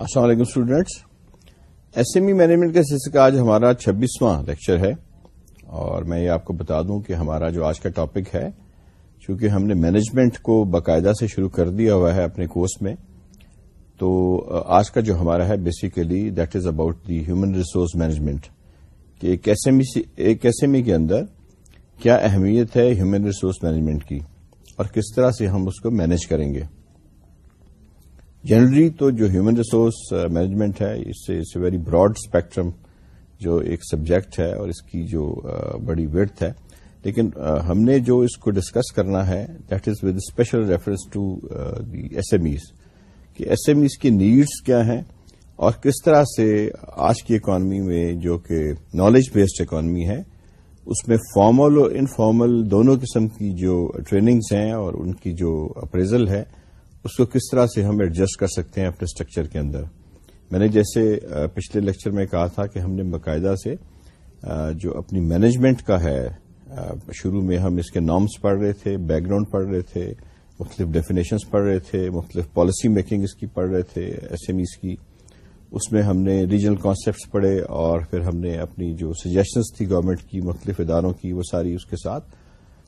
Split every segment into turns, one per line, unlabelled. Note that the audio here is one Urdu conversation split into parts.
السلام علیکم students S M E management کے سلسلے کا آج ہمارا چھبیسواں لیکچر ہے اور میں یہ آپ کو بتا دوں کہ ہمارا جو آج کا ٹاپک ہے، چونکہ ہم نے مینجمنٹ کو باقاعدہ سے شروع کر دیا ہوا ہے اپنے کورس میں، تو آج کا جو ہمارا ہے basically that is about the human resource management کہ ایک ایس ایم ای کے اندر کیا اہمیت ہے ہیومن ریسورس مینجمنٹ کی اور کس طرح سے ہم اس کو مینج کریں گے۔ جنرلی تو جو ہیومن ریسورس مینجمنٹ ہے، اس سے it's a very broad spectrum جو ایک سبجیکٹ ہے اور اس کی جو uh, بڑی ویڈھ ہے. لیکن uh, ہم نے جو اس کو ڈسکس کرنا ہے that is with special reference to the S M Es کہ ایس ایم ایز کی نیڈس کیا ہیں اور کس طرح سے آج کی اکانومی میں جو کہ نالج بیسڈ اکانومی ہے، اس میں فارمل اور انفارمل دونوں قسم کی جو ٹریننگز ہیں اور ان کی جو اپریزل ہے اس کو کس طرح سے ہم ایڈجسٹ کر سکتے ہیں اپنے اسٹرکچر کے اندر؟ میں نے جیسے پچھلے لیکچر میں کہا تھا کہ ہم نے باقاعدہ سے جو اپنی مینجمنٹ کا ہے شروع میں ہم اس کے نارمس پڑھ رہے تھے بیک گراؤنڈ پڑھ رہے تھے، مختلف ڈیفینیشنس پڑھ رہے تھے، مختلف پالیسی میکنگ اس کی پڑھ رہے تھے ایس ایم ایز کی۔ اس میں ہم نے ریجنل کانسیپٹس پڑھے اور پھر ہم نے اپنی جو سجیشنس تھی گورنمنٹ کی، مختلف اداروں کی، وہ ساری اس کے ساتھ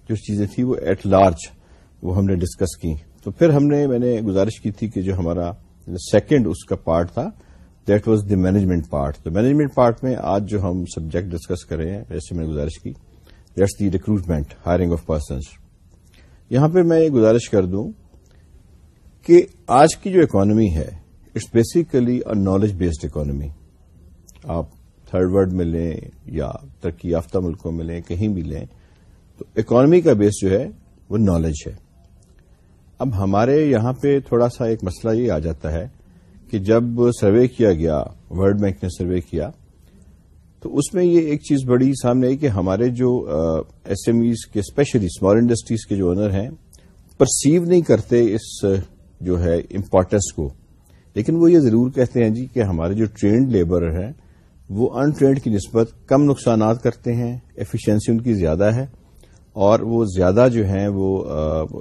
جو چیزیں تھیں وہ ایٹ لارج وہ ہم نے ڈسکس کی۔ تو پھر ہم نے، میں نے گزارش کی تھی کہ جو ہمارا سیکنڈ اس کا پارٹ تھا that was the management part تو مینجمنٹ پارٹ میں آج جو ہم سبجیکٹ ڈسکس کر رہے ہیں ویسے میں نے گزارش کی that's the recruitment hiring of persons یہاں پہ میں یہ گزارش کر دوں کہ آج کی جو اکانومی ہے it's basically a knowledge based economy آپ تھرڈ ورلڈ میں لیں یا ترقی یافتہ ملکوں میں لیں، کہیں بھی لیں، تو اکانومی کا بیس جو ہے، وہ نالج ہے۔ اب ہمارے یہاں پہ تھوڑا سا ایک مسئلہ یہ آ جاتا ہے کہ جب سروے کیا گیا ورلڈ بینک نے سروے کیا، تو اس میں یہ ایک چیز بڑی سامنے آئی کہ ہمارے جو ایس ایم ایز کے اسپیشلی اسمال انڈسٹریز کے جو آنر ہیں پرسیو نہیں کرتے اس، جو ہے امپورٹینس کو۔ لیکن وہ یہ ضرور کہتے ہیں جی کہ ہمارے جو ٹرینڈ لیبر ہیں، وہ ان ٹرینڈ کی نسبت کم نقصانات کرتے ہیں ایفیشنسی ان کی زیادہ ہے۔ اور وہ زیادہ جو ہیں وہ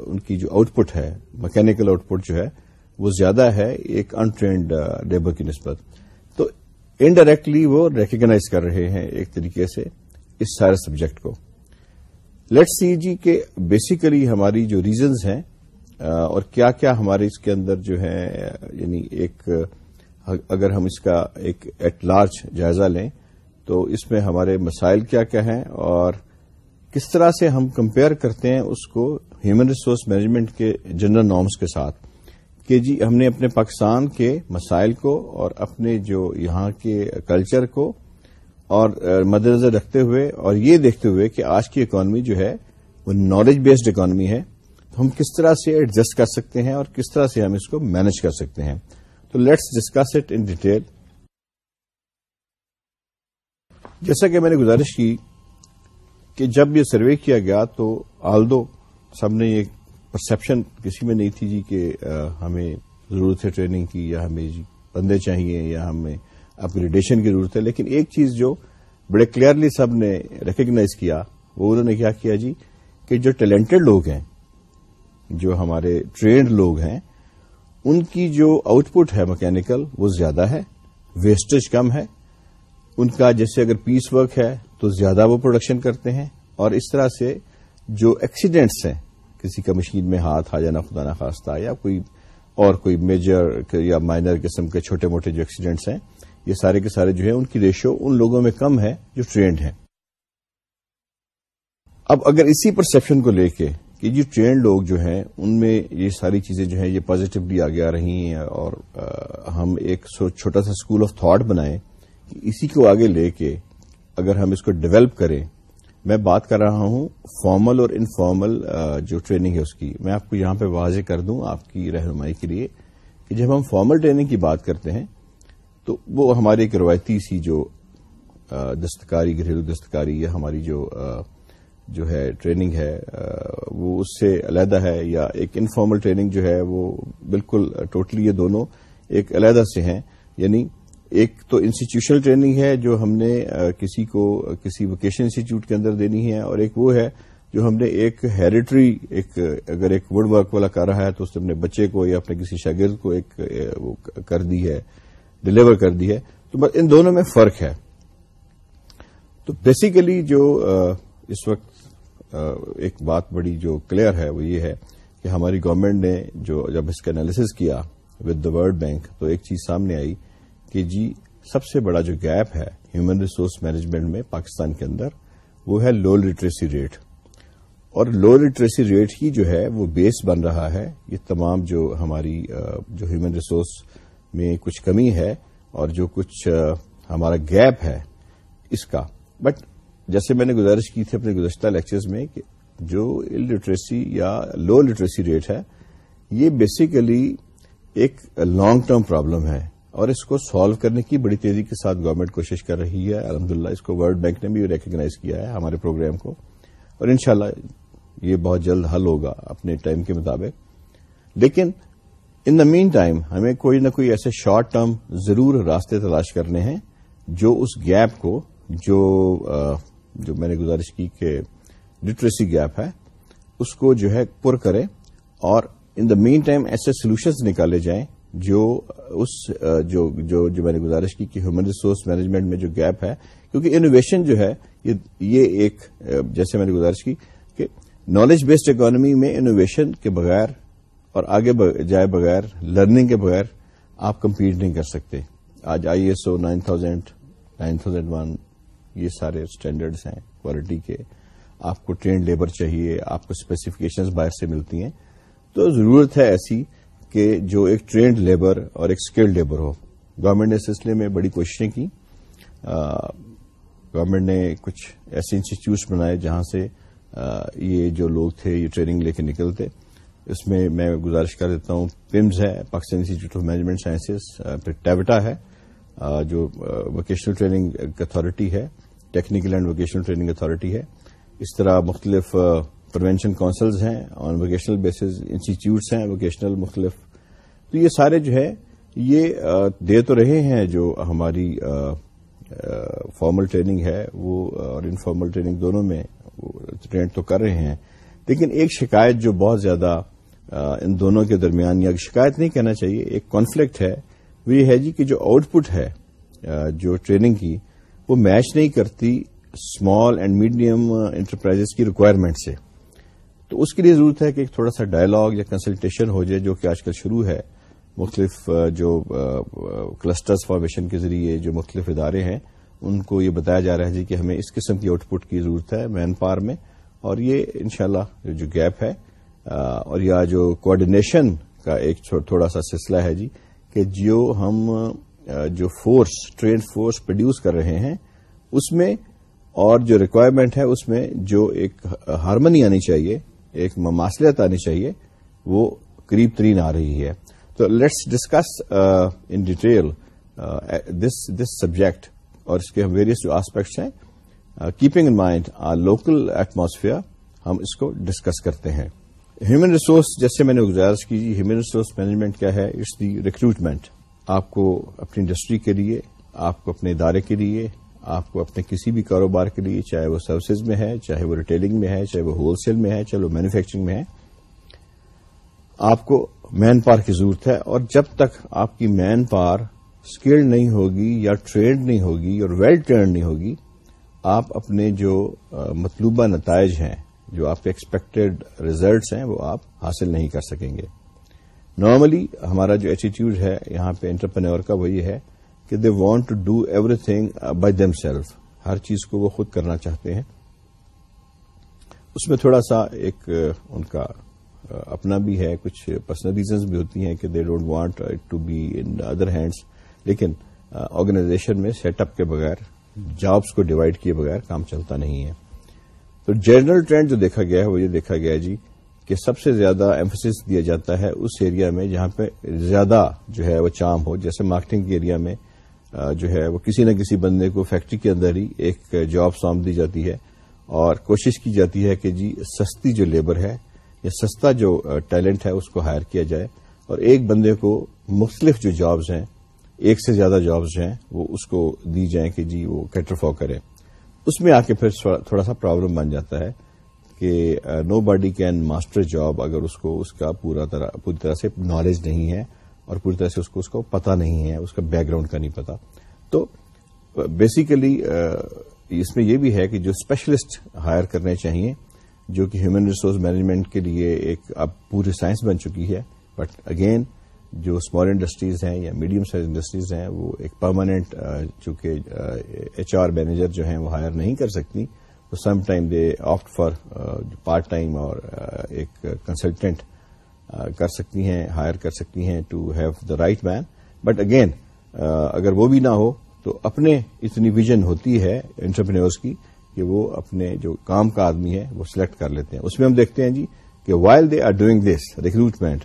ان کی جو آؤٹ پٹ ہے مکینکل آؤٹ پٹ جو ہے، وہ زیادہ ہے ایک انٹرینڈ لیبر کی نسبت۔ تو انڈائریکٹلی وہ ریکگنائز کر رہے ہیں ایک طریقے سے اس سارے سبجیکٹ کو۔ لیٹ سی جی کہ بیسیکلی ہماری جو ریزنز ہیں اور کیا کیا ہمارے اس کے اندر جو ہے یعنی ایک، اگر ہم اس کا ایک ایٹ لارج جائزہ لیں، تو اس میں ہمارے مسائل کیا کیا ہیں اور کس طرح سے ہم کمپیئر کرتے ہیں اس کو ہیومن ریسورس مینجمنٹ کے جنرل نارمس کے ساتھ؟ کہ جی ہم نے اپنے پاکستان کے مسائل کو اور اپنے جو یہاں کے کلچر کو اور مد نظر رکھتے ہوئے اور یہ دیکھتے ہوئے کہ آج کی اکانومی جو ہے وہ نالج بیسڈ اکانومی ہے، تو ہم کس طرح سے ایڈجسٹ کر سکتے ہیں اور کس طرح سے ہم اس کو مینج کر سکتے ہیں؟ تو let's discuss it in detail جیسا کہ میں نے گزارش کی کہ جب یہ سروے کیا گیا تو آلدو سب نے یہ پرسپشن کسی میں نہیں تھی جی کہ ہمیں ضرورت ہے ٹریننگ کی یا ہمیں جی بندے چاہیے یا ہمیں اپگریڈیشن کی ضرورت ہے، لیکن ایک چیز جو بڑے کلیئرلی سب نے ریکگنائز کیا، وہ انہوں نے کیا کیا جی کہ جو ٹیلنٹڈ لوگ ہیں، جو ہمارے ٹرینڈ لوگ ہیں، ان کی جو آؤٹ پٹ ہے مکینکل وہ زیادہ ہے ویسٹیج کم ہے ان کا جیسے اگر پیس ورک ہے تو زیادہ وہ پروڈکشن کرتے ہیں اور اس طرح سے جو ایکسیڈنٹس ہیں، کسی کا مشین میں ہاتھ آ جانا، خدا نخواستہ، یا کوئی اور کوئی میجر یا مائنر قسم کے چھوٹے موٹے جو ایکسیڈنٹس ہیں، یہ سارے کے سارے جو ہیں، ان کی ریشو ان لوگوں میں کم ہے جو ٹرینڈ ہیں۔ اب اگر اسی پرسپشن کو لے کے کہ جو ٹرینڈ لوگ جو ہیں، ان میں یہ ساری چیزیں جو ہیں، یہ پازیٹیولی آگے آ رہی ہیں اور ہم ایک چھوٹا سا اسکول آف تھاٹ بنائیں اسی کو آگے لے کے اگر ہم اس کو ڈیولپ کریں، میں بات کر رہا ہوں فارمل اور انفارمل جو ٹریننگ ہے اس کی۔ میں آپ کو یہاں پہ واضح کر دوں آپ کی رہنمائی کے لیے کہ جب ہم فارمل ٹریننگ کی بات کرتے ہیں، تو وہ ہماری ایک روایتی سی جو دستکاری، گھریلو دستکاری یا ہماری جو جو ہے ٹریننگ ہے وہ اس سے علیحدہ ہے یا ایک انفارمل ٹریننگ جو ہے وہ بالکل ٹوٹلی یہ دونوں ایک علیحدہ سے ہیں۔ یعنی ایک تو انسٹیٹیوشنل ٹریننگ ہے جو ہم نے کسی کو، کسی ووکیشن انسٹیٹیوٹ کے اندر دینی ہے اور ایک وہ ہے جو ہم نے ایک ہیریٹری ایک، اگر ایک وڈ ورک والا کر رہا ہے تو اس نے اپنے بچے کو یا اپنے کسی شاگرد کو ایک وہ کر دی ہے ڈلیور کر دی ہے۔ تو بس ان دونوں میں فرق ہے۔ تو بیسیکلی جو اس وقت ایک بات بڑی جو کلیئر ہے وہ یہ ہے کہ ہماری گورنمنٹ نے جو جب اس کا انالیس کیا ود دا ورلڈ بینک تو ایک چیز سامنے آئی کہ جی سب سے بڑا جو گیپ ہے ہیومن ریسورس مینجمنٹ میں پاکستان کے اندر، وہ ہے لو لٹریسی ریٹ اور لو لٹریسی ریٹ ہی جو ہے، وہ بیس بن رہا ہے۔ یہ تمام جو ہماری جو ہیومن ریسورس میں کچھ کمی ہے اور جو کچھ ہمارا گیپ ہے اس کا۔ بٹ جیسے میں نے گزارش کی تھی اپنے گزشتہ لیکچرز میں کہ جو لٹریسی یا لو لٹریسی ریٹ ہے، یہ بیسیکلی ایک لانگ ٹرم پرابلم ہے۔ اور اس کو سالو کرنے کی بڑی تیزی کے ساتھ گورنمنٹ کوشش کر رہی ہے۔ الحمدللہ، اس کو ورلڈ بینک نے بھی ریکگنائز کیا ہے ہمارے پروگرام کو۔ اور انشاءاللہ یہ بہت جلد حل ہوگا اپنے ٹائم کے مطابق۔ لیکن ان دا مین ٹائم ہمیں کوئی نہ کوئی ایسے شارٹ ٹرم ضرور راستے تلاش کرنے ہیں جو اس گیپ کو، جو جو میں نے گزارش کی کہ لٹریسی گیپ ہے، اس کو جو ہے پر کرے اور ان دا مین ٹائم ایسے سولوشنز نکالے جائیں جو اس جو جو جو میں نے گزارش کی کہ ہیومن ریسورس مینجمنٹ میں جو گیپ ہے، کیونکہ انوویشن جو ہے، یہ ایک جیسے میں نے گزارش کی کہ نالج بیسڈ اکانومی میں انوویشن کے بغیر اور آگے جائے بغیر لرننگ کے بغیر آپ کمپیٹ نہیں کر سکتے۔ آج I S O nine thousand nine thousand one, یہ سارے اسٹینڈرڈس ہیں کوالٹی کے۔ آپ کو ٹرینڈ لیبر چاہیے، آپ کو اسپیسیفکیشنز باہر سے ملتی ہیں۔ تو ضرورت ہے ایسی کہ جو ایک ٹرینڈ لیبر اور ایک اسکلڈ لیبر ہو۔ گورنمنٹ نے اس سلسلے میں بڑی کوششیں کی۔ گورنمنٹ نے کچھ ایسے انسٹیٹیوٹس بنائے جہاں سے یہ جو لوگ تھے، یہ ٹریننگ لے کے نکلتے۔ اس میں میں گزارش کر دیتا ہوں پمز ہے Pakistan institute of management sciences پھر ٹیوٹا ہے جو ووکیشنل ٹریننگ اتارٹی ہے technical and vocational training authority ہے۔ اس طرح مختلف پروینشن کونسلز ہیں آن ووکیشنل بیسز انسٹیٹیوٹس ہیں ووکیشنل مختلف۔ تو یہ سارے جو ہے، یہ دے تو رہے ہیں جو ہماری فارمل ٹریننگ ہے، وہ اور انفارمل ٹریننگ دونوں میں ٹرینڈ تو کر رہے ہیں۔ لیکن ایک شکایت جو بہت زیادہ ان دونوں کے درمیان، یا شکایت نہیں کہنا چاہیے، ایک کانفلکٹ ہے، وہ یہ ہے جی کہ جو آؤٹ پٹ ہے جو ٹریننگ کی، وہ میچ نہیں کرتی اسمال اینڈ میڈیم انٹرپرائز کی ریکوائرمنٹ سے۔ تو اس کے لیے ضرورت ہے کہ ایک تھوڑا سا ڈائلاگ یا کنسلٹیشن ہو جائے جو کہ آج کل شروع ہے۔ مختلف جو کلسٹرز فارمیشن کے ذریعے جو مختلف ادارے ہیں، ان کو یہ بتایا جا رہا ہے جی کہ ہمیں اس قسم کی آؤٹ پٹ کی ضرورت ہے مین پار میں۔ اور یہ انشاءاللہ جو گیپ ہے اور یا جو کوآڈینیشن کا ایک تھوڑا سا سلسلہ ہے جی کہ جو ہم جو فورس ٹرینڈ فورس پروڈیوس کر رہے ہیں، اس میں اور جو ریکوائرمنٹ ہے، اس میں جو ایک ہارمنی آنی چاہیے۔ ایک مماثلت آنی چاہیے، وہ قریب ترین آ رہی ہے۔ تو let's discuss in detail this subject اور اس کے ویریس جو آسپیکٹس ہیں keeping in mind a local atmosphere ہم اس کو ڈسکس کرتے ہیں۔ ہیومن ریسورس جیسے میں نے گزارش کی ہیومن ریسورس مینجمنٹ کیا ہے؟ اٹس دی ریکروٹمنٹ آپ کو اپنی انڈسٹری کے لیے، آپ کو اپنے ادارے کے لیے آپ کو اپنے کسی بھی کاروبار کے لیے، چاہے وہ سروسز میں ہے، چاہے وہ ریٹیلنگ میں ہے، چاہے وہ ہول سیل میں ہے، چاہے وہ مینوفیکچرنگ میں ہے، آپ کو مین پار کی ضرورت ہے اور جب تک آپ کی مین پار اسکلڈ نہیں ہوگی یا ٹرینڈ نہیں ہوگی اور ویل ٹرینڈ نہیں ہوگی، آپ اپنے جو مطلوبہ نتائج ہیں، جو آپ کے ایکسپیکٹڈ ریزلٹس ہیں، وہ آپ حاصل نہیں کر سکیں گے۔ نارملی ہمارا جو ایٹیٹیوڈ ہے یہاں پہ انٹرپرینور کا وہ یہ ہے کہ they want to do everything by themself ہر چیز کو وہ خود کرنا چاہتے ہیں۔ اس میں تھوڑا سا ایک uh, ان کا uh, اپنا بھی ہے، کچھ پرسنل ریزنز بھی ہوتی ہیں کہ they don't want to be in other hands لیکن uh, آرگنائزیشن میں سیٹ اپ کے بغیر جابس کو ڈیوائڈ کیے بغیر کام چلتا نہیں ہے۔ تو جنرل ٹرینڈ جو دیکھا گیا ہے، وہ یہ دیکھا گیا جی کہ سب سے زیادہ ایمفسس دیا جاتا ہے اس ایریا میں جہاں پہ زیادہ جو ہے وہ چام ہو، جیسے مارکیٹنگ کے ایریا میں جو ہے، وہ کسی نہ کسی بندے کو فیکٹری کے اندر ہی ایک جاب سونپ دی جاتی ہے اور کوشش کی جاتی ہے کہ جی سستی جو لیبر ہے یا سستا جو ٹیلنٹ ہے، اس کو ہائر کیا جائے اور ایک بندے کو مختلف جو جابز ہیں، ایک سے زیادہ جابز ہیں، وہ اس کو دی جائیں کہ جی وہ کیٹرفا کرے۔ اس میں آ کے پھر تھوڑا سا پرابلم بن جاتا ہے کہ nobody can master job اگر اس کو، اس کا پورا طرح، پوری طرح سے نالج نہیں ہے۔ اور پوری طرح سے اس کو اس کو پتا نہیں ہے، اس کا بیک گراؤنڈ کا نہیں پتا تو uh, بیسیکلی uh, اس میں یہ بھی ہے کہ جو اسپیشلسٹ ہائر کرنے چاہیے، جو کہ ہیومن ریسورس مینجمنٹ کے لیے ایک اب پوری سائنس بن چکی ہے بٹ اگین جو اسمال انڈسٹریز ہیں یا میڈیم سائز انڈسٹریز ہیں، وہ ایک پرماننٹ uh, چونکہ ایچ آر مینیجر جو ہیں وہ ہائر نہیں کر سکتی، تو sometime they opt for part time اور ایک کنسلٹینٹ کر سکتی ہیں، ہائر کر سکتی ہیں to have the right man but again اگر وہ بھی نہ ہو، تو اپنے اتنی ویژن ہوتی ہے انٹرپرینورس کی کہ وہ اپنے جو کام کا آدمی ہے، وہ سلیکٹ کر لیتے ہیں۔ اس میں ہم دیکھتے ہیں جی کہ while they are doing this recruitment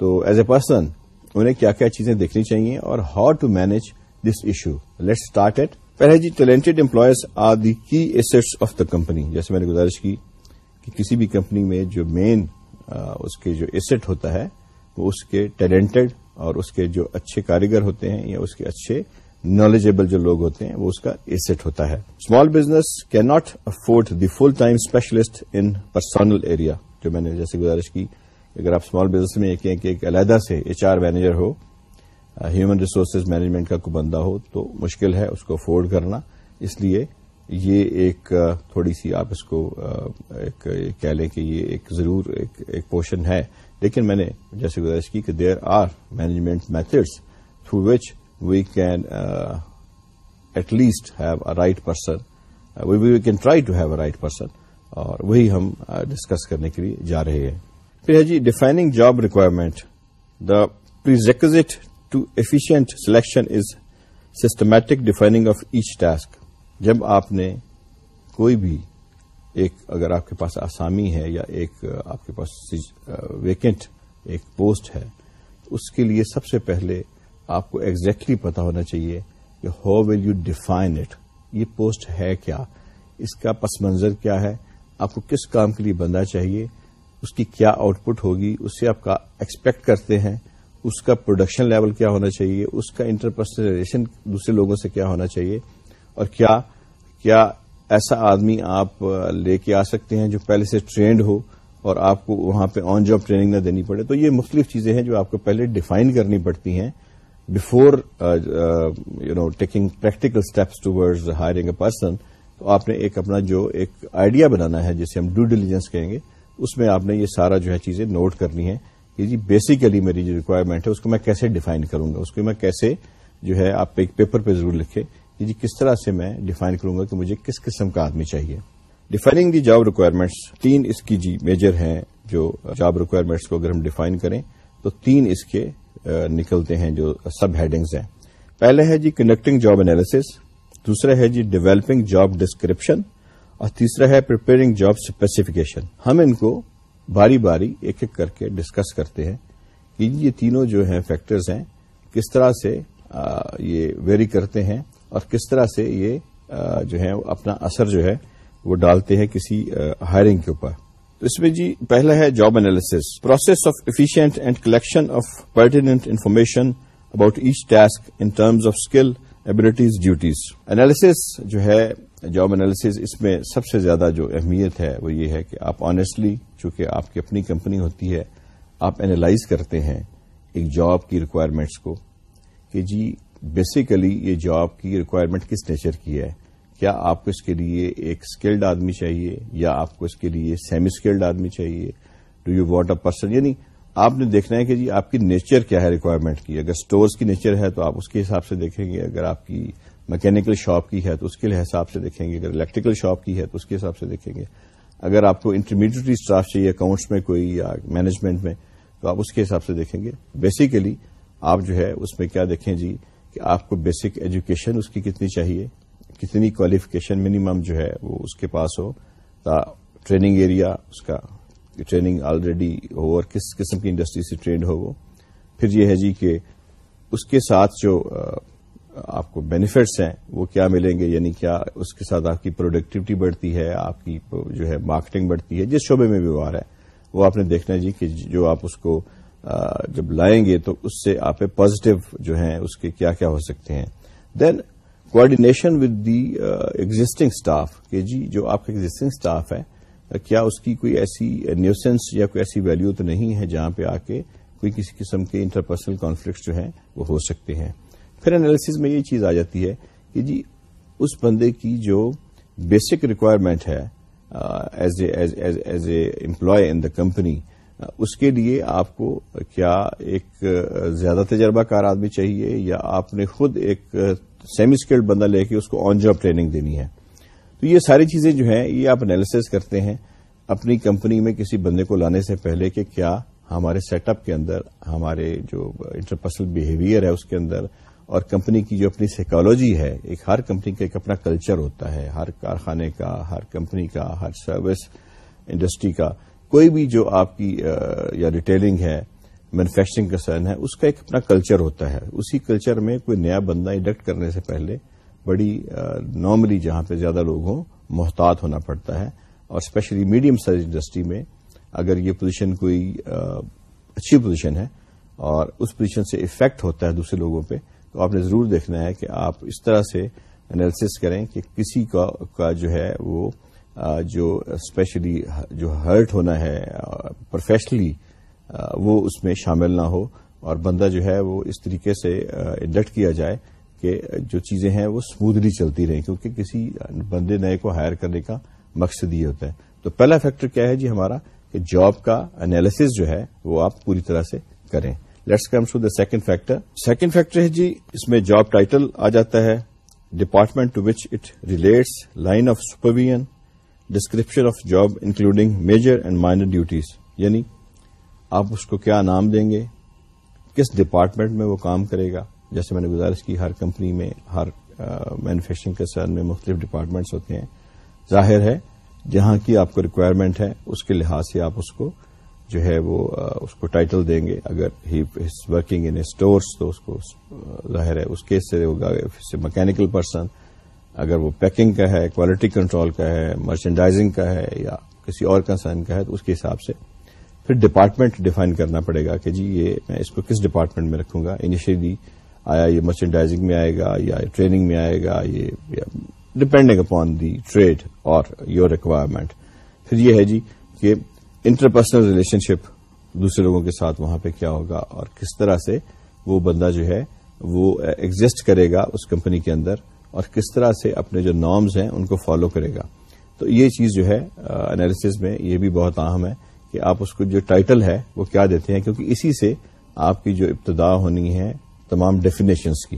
تو ایز اے پرسن انہیں کیا کیا چیزیں دیکھنی چاہیے اور how to manage this issue let start at پہلے جی talented employees are the key assets of the company جیسے میں نے گزارش کی کہ کسی بھی کمپنی میں جو مین اس کے جو ایسٹ ہوتا ہے، وہ اس کے ٹیلنٹڈ اور اس کے جو اچھے کاریگر ہوتے ہیں یا اس کے اچھے نالجبل جو لوگ ہوتے ہیں، وہ اس کا ایسٹ ہوتا ہے۔ اسمال بزنس کی not afford the full time specialist in personnel area جو میں نے جیسے گزارش کی۔ اگر آپ اسمال بزنس میں یہ کہ ایک علیحدہ سے ایچ آر مینیجر ہو ہیومن ریسورسز مینجمنٹ کا کوئی بندہ ہو، تو مشکل ہے اس کو افورڈ کرنا۔ اس لیے یہ ایک تھوڑی سی آپ اس کو ایک، کہہ لیں کہ یہ ایک ضرور ایک پورشن ہے۔ لیکن میں نے جیسے گزارش کی کہ there are management methods through which we can at least have a right person we can try to have a right person اور وہی ہم ڈسکس کرنے کے لیے جا رہے ہیں۔ پھر ہے جی defining job requirement the prerequisite to efficient selection is systematic defining of each task جب آپ نے کوئی بھی ایک اگر آپ کے پاس آسامی ہے یا ایک آپ کے پاس ویکینٹ ایک پوسٹ ہے تو اس کے لیے سب سے پہلے آپ کو ایگزیکٹلی پتا ہونا چاہیے کہ how will you define it یہ پوسٹ ہے کیا؟ اس کا پس منظر کیا ہے؟ آپ کو کس کام کے لیے بندہ چاہیے؟ اس کی کیا آؤٹ پٹ ہوگی؟ اس سے آپ کا ایکسپیکٹ کرتے ہیں۔ اس کا پروڈکشن لیول کیا ہونا چاہیے؟ اس کا انٹرپرسنل ریلیشن دوسرے لوگوں سے کیا ہونا چاہیے؟ اور کیا کیا ایسا آدمی آپ لے کے آ سکتے ہیں جو پہلے سے ٹرینڈ ہو اور آپ کو وہاں پہ آن جاب ٹریننگ نہ دینی پڑے؟ تو یہ مختلف چیزیں ہیں جو آپ کو پہلے ڈیفائن کرنی پڑتی ہیں before you know taking practical steps towards hiring a person تو آپ نے ایک اپنا جو ایک آئیڈیا بنانا ہے، جسے ہم ڈو ڈیلیجنس کہیں گے، اس میں آپ نے یہ سارا جو ہے چیزیں نوٹ کرنی ہے کہ جی بیسیکلی میری جو ریکوائرمنٹ ہے، اس کو میں کیسے ڈیفائن کروں گا؟ اس کو میں کیسے جو ہے آپ ایک پیپر پہ ضرور لکھے جی کس طرح سے میں ڈیفائن کروں گا کہ مجھے کس قسم کا آدمی چاہیے؟ ڈیفائننگ دی جاب ریکوائرمنٹس تین اس کی جی میجر ہیں جو جاب ریکوائرمنٹس کو اگر ہم ڈیفائن کریں تو تین اس کے نکلتے ہیں جو سب ہیڈنگز ہیں۔ پہلے ہے جی کنڈکٹنگ جاب انالیس دوسرا ہے جی ڈیولپنگ جاب ڈسکرپشن اور تیسرا ہے پریپیئرنگ جاب اسپیسیفکیشن ہم ان کو باری باری ایک ایک کر کے ڈسکس کرتے ہیں کہ یہ تینوں جو ہیں فیکٹرز ہیں، کس طرح سے یہ ویری کرتے ہیں۔ اور کس طرح سے یہ جو ہے، اپنا اثر جو ہے، وہ ڈالتے ہیں کسی ہائرنگ کے اوپر۔ تو اس میں جی پہلا ہے job analysis process of efficient and collection of pertinent information about each task in terms of skill abilities duties analysis جو ہے جاب انالیسز اس میں سب سے زیادہ جو اہمیت ہے، وہ یہ ہے کہ آپ آنےسٹلی چونکہ آپ کی اپنی کمپنی ہوتی ہے، آپ اینالائز کرتے ہیں ایک جاب کی ریکوائرمنٹس کو کہ جی بیسیکلی یہ جاب کی ریکوائرمنٹ کس نیچر کی ہے؟ کیا آپ کو اس کے لیے ایک اسکلڈ آدمی چاہیے؟ یا آپ کو اس کے لیے سیمی اسکلڈ آدمی چاہیے؟ Do you want a person یعنی آپ نے دیکھنا ہے کہ جی آپ کی نیچر کیا ہے ریکوائرمنٹ کی؟ اگر اسٹورز کی نیچر ہے تو آپ اس کے حساب سے دیکھیں گے، اگر آپ کی میکینکل شاپ کی ہے تو اس کے حساب سے دیکھیں گے، اگر الیکٹریکل شاپ کی ہے تو اس کے حساب سے دیکھیں گے۔ اگر آپ کو انٹرمیڈیٹری اسٹاف چاہیے اکاؤنٹس میں کوئی یا مینجمنٹ میں، تو آپ اس کے حساب سے دیکھیں گے۔ بیسیکلی آپ جو ہے اس میں کیا دیکھیں جی؟ کہ آپ کو بیسک ایجوکیشن اس کی کتنی چاہیے؟ کتنی کوالیفکیشن منیمم جو ہے وہ اس کے پاس ہو؟ تا ٹریننگ ایریا اس کا ٹریننگ آلریڈی ہو اور کس قسم کی انڈسٹری سے ٹرینڈ ہو وہ؟ پھر یہ ہے جی کہ اس کے ساتھ جو آپ کو بینیفٹس ہیں، وہ کیا ملیں گے؟ یعنی کیا اس کے ساتھ آپ کی پروڈکٹیوٹی بڑھتی ہے؟ آپ کی جو ہے مارکیٹنگ بڑھتی ہے؟ جس شعبے میں بھی وہ آ رہا ہے، وہ آپ نے دیکھنا ہے جی کہ جو آپ اس کو جب لائیں گے تو اس سے آپ پازیٹو جو ہیں، اس کے کیا کیا ہو سکتے ہیں۔ Then coordination with the existing staff کہ جی جو آپ کا ایگزٹنگ اسٹاف ہے کیا اس کی کوئی ایسی نیوسنس یا کوئی ایسی ویلو تو نہیں ہے جہاں پہ آ کے کوئی کسی قسم کے انٹرپرسنل کانفلکٹ جو ہیں، وہ ہو سکتے ہیں۔ پھر انالیسز میں یہ چیز آ جاتی ہے کہ جی اس بندے کی جو بیسک ریکوائرمنٹ ہے as an employee in the company اس کے لیے آپ کو کیا ایک زیادہ تجربہ کار آدمی چاہیے یا آپ نے خود ایک سیمی اسکلڈ بندہ لے کے اس کو آن جاب ٹریننگ دینی ہے؟ تو یہ ساری چیزیں جو ہیں، یہ آپ انالیسز کرتے ہیں اپنی کمپنی میں کسی بندے کو لانے سے پہلے کہ کیا ہمارے سیٹ اپ کے اندر ہمارے جو انٹرپرسنل بہیویئر ہے اس کے اندر اور کمپنی کی جو اپنی سائیکالوجی ہے، ایک ہر کمپنی کا ایک اپنا کلچر ہوتا ہے، ہر کارخانے کا، ہر کمپنی کا، ہر سروس انڈسٹری کا۔ کوئی بھی جو آپ کی یا ریٹیلنگ یعنی ہے، مینوفیکچرنگ کا ہے، اس کا ایک اپنا کلچر ہوتا ہے۔ اسی کلچر میں کوئی نیا بندہ انڈکٹ کرنے سے پہلے بڑی نارملی جہاں پہ زیادہ لوگ ہوں، محتاط ہونا پڑتا ہے۔ اور اسپیشلی میڈیم سائز انڈسٹری میں اگر یہ پوزیشن کوئی اچھی پوزیشن ہے اور اس پوزیشن سے افیکٹ ہوتا ہے دوسرے لوگوں پہ، تو آپ نے ضرور دیکھنا ہے کہ آپ اس طرح سے انالیس کریں کہ کسی کا جو ہے وہ جو اسپیشلی جو ہرٹ ہونا ہے پروفیشنلی وہ اس میں شامل نہ ہو اور بندہ جو ہے وہ اس طریقے سے انڈکٹ کیا جائے کہ جو چیزیں ہیں وہ اسموتھلی چلتی رہیں، کیونکہ کسی بندے نئے کو ہائر کرنے کا مقصد یہ ہوتا ہے۔ تو پہلا فیکٹر کیا ہے جی ہمارا؟ کہ جاب کا انالیسز جو ہے وہ آپ پوری طرح سے کریں۔ Let's come to the second factor second factor ہے جی اس میں جاب ٹائٹل آ جاتا ہے۔ Department to which it relates line of supervision description of job including major and minor duties یعنی آپ اس کو کیا نام دیں گے؟ کس ڈپارٹمنٹ میں وہ کام کرے گا؟ جیسے میں نے گزارش کی، ہر کمپنی میں، ہر مینوفیکچرنگ کے سر میں مختلف ڈپارٹمنٹس ہوتے ہیں۔ ظاہر ہے، جہاں کی آپ کو ریکوائرمنٹ ہے، اس کے لحاظ سے آپ اس کو جو ہے وہ اس کو ٹائٹل دیں گے۔ اگر ہی ورکنگ ان اسٹورس تو اس کو ظاہر ہے، اس کیس سے ہوگا مکینکل پرسن اگر وہ پیکنگ کا ہے کوالٹی کنٹرول کا ہے مرچنڈائزنگ کا ہے یا کسی اور کنسرن کا ہے، تو اس کے حساب سے پھر ڈپارٹمنٹ ڈیفائن کرنا پڑے گا کہ جی یہ میں اس کو کس ڈپارٹمنٹ میں رکھوں گا؟ انیشیلی آیا یہ مرچنڈائزنگ میں آئے گا یا ٹریننگ میں آئے گا؟ یہ ڈپینڈنگ اپان دی ٹریڈ اور یور ریکوائرمنٹ پھر یہ ہے جی کہ انٹرپرسنل ریلیشن شپ دوسرے لوگوں کے ساتھ وہاں پہ کیا ہوگا اور کس طرح سے وہ بندہ جو ہے وہ ایگزٹ کرے گا اس کمپنی کے اندر اور کس طرح سے اپنے جو نارمز ہیں ان کو فالو کرے گا۔ تو یہ چیز جو ہے انالیسز میں یہ بھی بہت اہم ہے کہ آپ اس کو جو ٹائٹل ہے وہ کیا دیتے ہیں، کیونکہ اسی سے آپ کی جو ابتدا ہونی ہے تمام ڈیفینیشنس کی۔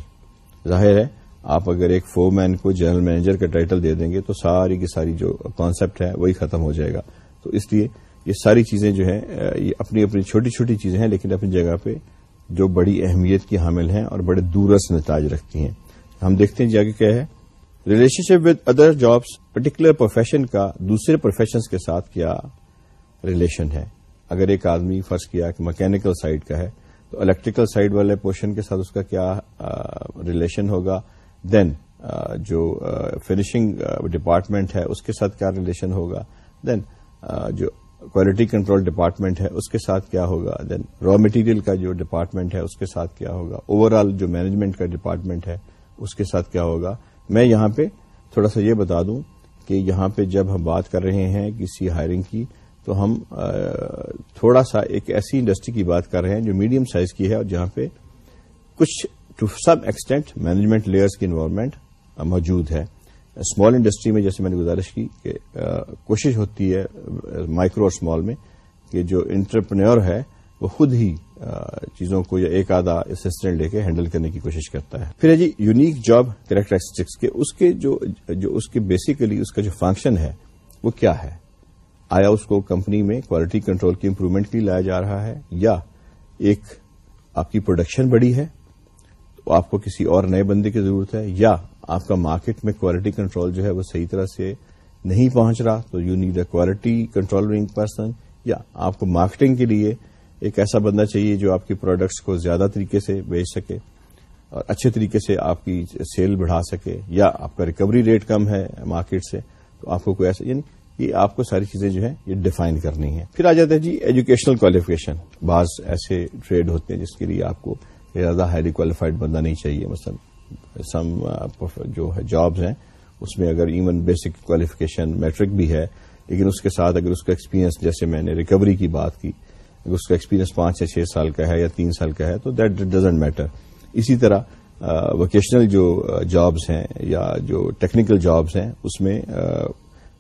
ظاہر ہے، آپ اگر ایک فور مین کو جنرل مینیجر کا ٹائٹل دے دیں گے تو ساری کی ساری جو کانسیپٹ ہے وہی ختم ہو جائے گا۔ تو اس لیے یہ ساری چیزیں جو ہیں یہ اپنی اپنی چھوٹی چھوٹی چیزیں ہیں، لیکن اپنی جگہ پہ جو بڑی اہمیت کی حامل ہیں اور بڑے دورس نتاج رکھتی ہیں۔ ہم دیکھتے ہیں جی آگے کیا ہے۔ Relationship with other jobs particular profession کا دوسرے پروفیشنز کے ساتھ کیا ریلیشن ہے۔ اگر ایک آدمی فرض کیا کہ مکینکل سائڈ کا ہے، تو الیکٹریکل سائڈ والے پورشن کے ساتھ اس کا کیا ریلیشن ہوگا۔ دین جو فنیشنگ ڈپارٹمنٹ ہے، اس کے ساتھ کیا ریلیشن ہوگا۔ دین جو کوالٹی کنٹرول ڈپارٹمنٹ ہے، اس کے ساتھ کیا ہوگا۔ دین را مٹیریل کا جو ڈپارٹمنٹ ہے، اس کے ساتھ کیا ہوگا۔ اوور آل جو مینجمنٹ کا ڈپارٹمنٹ ہے اس کے ساتھ کیا ہوگا؟ میں یہاں پہ تھوڑا سا یہ بتا دوں کہ یہاں پہ جب ہم بات کر رہے ہیں کسی ہائرنگ کی، تو ہم تھوڑا سا ایک ایسی انڈسٹری کی بات کر رہے ہیں جو میڈیم سائز کی ہے اور جہاں پہ کچھ to some extent management layers کی انوالومنٹ موجود ہے۔ اسمال انڈسٹری میں جیسے میں نے گزارش کی کہ کوشش ہوتی ہے مائکرو اور اسمال میں کہ جو انٹرپرینور ہے، وہ خود ہی چیزوں کو یا ایک آدھا اسسٹنٹ لے کے ہینڈل کرنے کی کوشش کرتا ہے۔ پھر ہے جی یونیک جاب کریکٹرسٹکس کے اس کے جو جو اس کے بیسیکلی اس کا جو فنکشن ہے، وہ کیا ہے؟ آیا اس کو کمپنی میں کوالٹی کنٹرول کی امپروومنٹ کے لیے لایا جا رہا ہے یا ایک آپ کی پروڈکشن بڑی ہے، تو آپ کو کسی اور نئے بندے کی ضرورت ہے، یا آپ کا مارکیٹ میں کوالٹی کنٹرول جو ہے وہ صحیح طرح سے نہیں پہنچ رہا، تو you need a quality controlling person یا آپ کو مارکیٹنگ کے لیے ایک ایسا بندہ چاہیے جو آپ کی پروڈکٹس کو زیادہ طریقے سے بیچ سکے اور اچھے طریقے سے آپ کی سیل بڑھا سکے یا آپ کا ریکوری ریٹ کم ہے مارکیٹ سے، تو آپ کو کوئی ایسا یعنی یہ آپ کو ساری چیزیں جو ہیں یہ ڈیفائن کرنی ہے پھر آ جاتا ہے جی ایجوکیشنل کوالیفکیشن بعض ایسے ٹریڈ ہوتے ہیں جس کے لیے آپ کو زیادہ ہائیلی کوالیفائڈ بندہ نہیں چاہیے۔ مثلا سم uh, جو ہے جابز ہیں، اس میں اگر ایون بیسک کوالیفکیشن میٹرک بھی ہے، لیکن اس کے ساتھ اگر اس کا ایکسپیرینس جیسے میں نے ریکوری کی بات کی اگر اس کا ایکسپیرینس پانچ یا چھ سال کا ہے یا تین سال کا ہے، تو دیٹ ڈزنٹ میٹر اسی طرح ووکیشنل جو جابس ہیں یا جو ٹیکنیکل جابس ہیں، اس میں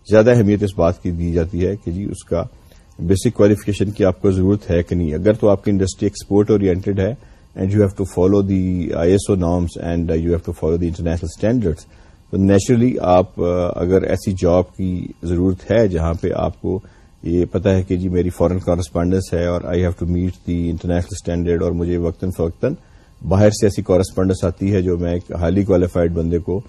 زیادہ اہمیت اس بات کی دی جاتی ہے کہ جی اس کا بیسک کوالیفکیشن کی آپ کو ضرورت ہے کہ نہیں۔ اگر تو آپ کی انڈسٹری ایکسپورٹ اورینٹیڈ ہے and you have to follow the I S O norms and you have to follow the international standards تو نیچرلی آپ اگر ایسی جاب کی ضرورت ہے جہاں پہ آپ کو یہ پتا ہے کہ جی میری فورن کارسپانڈنس ہے اور I have to meet the international standard اور مجھے وقتاً فوقتاً باہر سے ایسی کارسپانڈنس آتی ہے جو میں ایک ہائیلی کوالیفائڈ بندے کو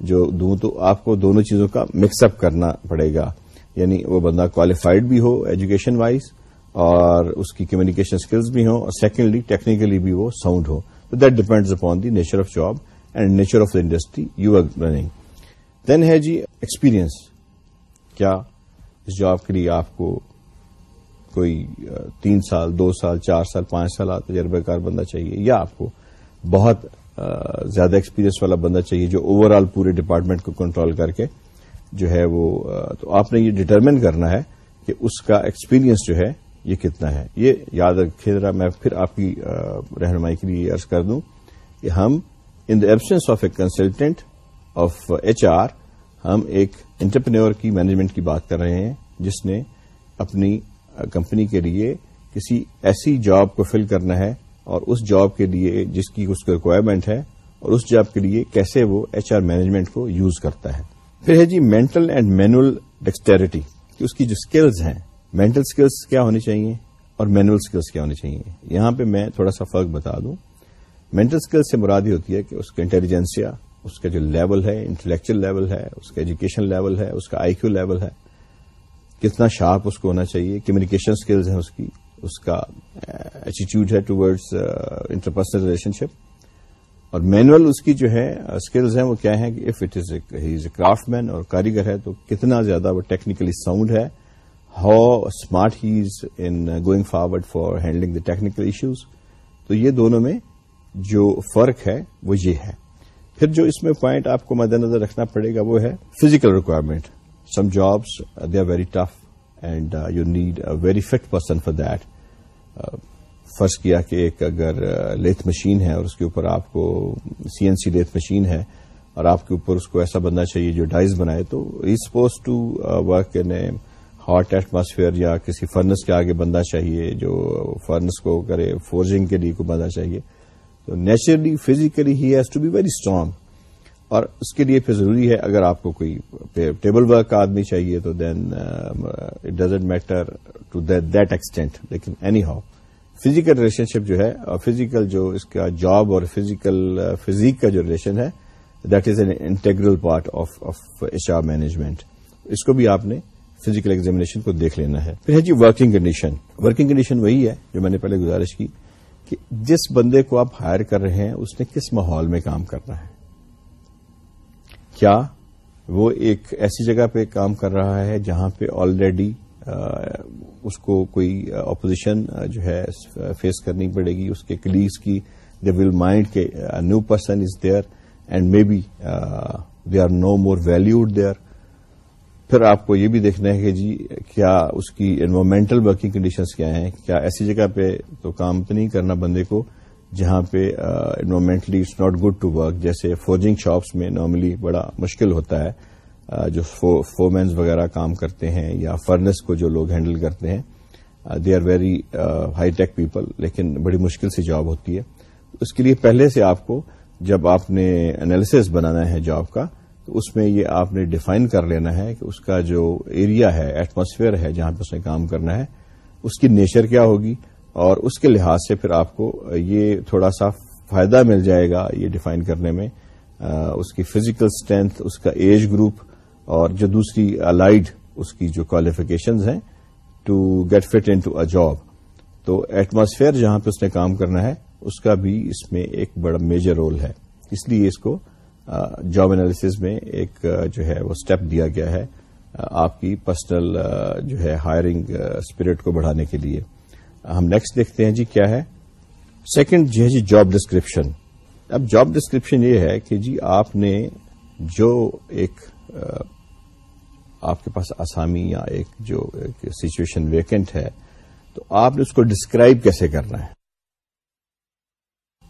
جو دوں تو آپ کو دونوں چیزوں کا مکس اپ کرنا پڑے گا۔ یعنی وہ بندہ کوالیفائڈ بھی ہو ایجوکیشن وائز اور اس کی کمیونیکیشن اسکلز بھی ہوں اور سیکنڈلی ٹیکنیکلی بھی وہ ساؤنڈ ہو۔ تو that depends upon the nature of job and nature of the industry you are running then ہے جی ایکسپیرئنس کیا اس جاب کے لیے آپ کو کوئی تین سال، دو سال، چار سال، پانچ سال تجربہ کار بندہ چاہیے، یا آپ کو بہت زیادہ ایکسپیرئنس والا بندہ چاہیے جو اوور آل پورے ڈپارٹمنٹ کو کنٹرول کر کے جو ہے وہ تو آپ نے یہ ڈٹرمن کرنا ہے کہ اس کا ایکسپیرئنس جو ہے یہ کتنا ہے۔ یہ یاد رکھے ذرا، میں پھر آپ کی رہنمائی کے لیے عرض کر دوں کہ ہم in the absence of a consultant of H R ہم ایک انٹرپرینور کی مینجمنٹ کی بات کر رہے ہیں، جس نے اپنی کمپنی کے لیے کسی ایسی جاب کو فل کرنا ہے اور اس جاب کے لیے جس کی اس کو ریکوائرمنٹ ہے اور اس جاب کے لیے کیسے وہ ایچ آر مینجمنٹ کو یوز کرتا ہے۔ پھر ہے جی مینٹل اینڈ مینوئل ڈیکسٹیرٹی کہ اس کی جو اسکلز ہیں مینٹل اسکلس کیا ہونی چاہیے اور مینوئل اسکلس کیا ہونی چاہیے۔ یہاں پہ میں تھوڑا سا فرق بتا دوں۔ مینٹل اسکلس سے مراد یہ ہوتی ہے کہ اس کا انٹیلیجنسیا اس کا جو لیول ہے، انٹلیکچل لیول ہے، اس کا ایجوکیشن لیول ہے، اس کا آئی کیو لیول ہے، کتنا شارپ اس کو ہونا چاہیے، کمیونیکیشن اسکلز ہیں اس کی، اس کا ایٹیچیوڈ ہے ٹوڈز انٹرپرسنل ریلیشن شپ اور مینوئل اس کی جو ہے اسکلز ہیں، وہ کیا ہے کہ if it is a craft man اور کاریگر ہے، تو کتنا زیادہ وہ ٹیکنیکلی ساؤنڈ ہے how smart he is in going forward for handling the technical issues تو یہ دونوں میں جو فرق ہے، وہ یہ ہے۔ پھر جو اس میں پوائنٹ آپ کو مد نظر رکھنا پڑے گا وہ ہے physical requirement some jobs they are very tough and you need a very fit person for that فرض کیا کہ ایک اگر uh, لیتھ مشین ہے اور اس کے اوپر آپ کو C N C lathe machine ہے اور آپ کے اوپر اس کو ایسا بننا چاہیے جو ڈائز بنائے تو he suppose to work in a hot atmosphere یا کسی فرنس کے آگے بندہ چاہیے جو فرنس کو کرے فورجنگ کے لیے کو بندہ چاہیے. تو naturally physically he has to be very strong اور اس کے لیے پھر ضروری ہے، اگر آپ کو کوئی ٹیبل ورک کا آدمی چاہیے تو then it doesn't matter to that extent لیکن anyhow physical relationship جو ہے، اور فزیکل جو اس کا جاب اور فزیکل فزیک uh, کا جو ریلیشن ہے that is an integral part of H R management اس کو بھی آپ نے فزیکل ایگزامینیشن کو دیکھ لینا ہے۔ پھر ہے جی ورکنگ کنڈیشن ورکنگ کنڈیشن وہی ہے جو میں نے پہلے گزارش کی۔ کہ جس بندے کو آپ ہائر کر رہے ہیں، اس نے کس ماحول میں کام کرنا ہے؟ کیا وہ ایک ایسی جگہ پہ کام کر رہا ہے جہاں پہ آلریڈی اس کو کوئی اپوزیشن جو ہے فیس کرنی پڑے گی، اس کے کلیگس کی دے ول مائنڈ کے new person is there and maybe they are no more valued there پھر آپ کو یہ بھی دیکھنا ہے کہ جی کیا اس کی انوائرمنٹل ورکنگ کنڈیشنز کیا ہیں؟ کیا ایسی جگہ پہ تو کام تو نہیں کرنا بندے کو جہاں پہ environmentally it's not good to work جیسے فورجنگ شاپس میں نارملی بڑا مشکل ہوتا ہے جو فورمینز وغیرہ کام کرتے ہیں یا فرنس کو جو لوگ ہینڈل کرتے ہیں they are very high tech people لیکن بڑی مشکل سی جاب ہوتی ہے۔ اس کے لیے پہلے سے آپ کو جب آپ نے انالیسس بنانا ہے جاب کا اس میں یہ آپ نے ڈیفائن کر لینا ہے کہ اس کا جو ایریا ہے ایٹماسفیئر ہے جہاں پہ اس نے کام کرنا ہے، اس کی نیچر کیا ہوگی اور اس کے لحاظ سے پھر آپ کو یہ تھوڑا سا فائدہ مل جائے گا یہ ڈیفائن کرنے میں اس کی فزیکل اسٹرینتھ اس کا ایج گروپ اور جو دوسری الائڈ اس کی جو کوالیفکیشنز ہیں to get fit into a job تو ایٹماسفیئر جہاں پہ اس نے کام کرنا ہے، اس کا بھی اس میں ایک بڑا میجر رول ہے. اس لیے اس کو جاب انالیس میں ایک جو ہے وہ اسٹیپ دیا گیا ہے آپ کی پرسنل جو ہے ہائرنگ اسپرٹ کو بڑھانے کے لیے۔ ہم نیکسٹ دیکھتے ہیں جی کیا ہے۔ سیکنڈ جی ہے جی جاب ڈسکرپشن اب جاب ڈسکرپشن یہ ہے کہ جی آپ نے جو ایک آپ کے پاس آسامی یا ایک جو سچویشن ویکنٹ ہے، تو آپ نے اس کو ڈسکرائب کیسے کرنا ہے؟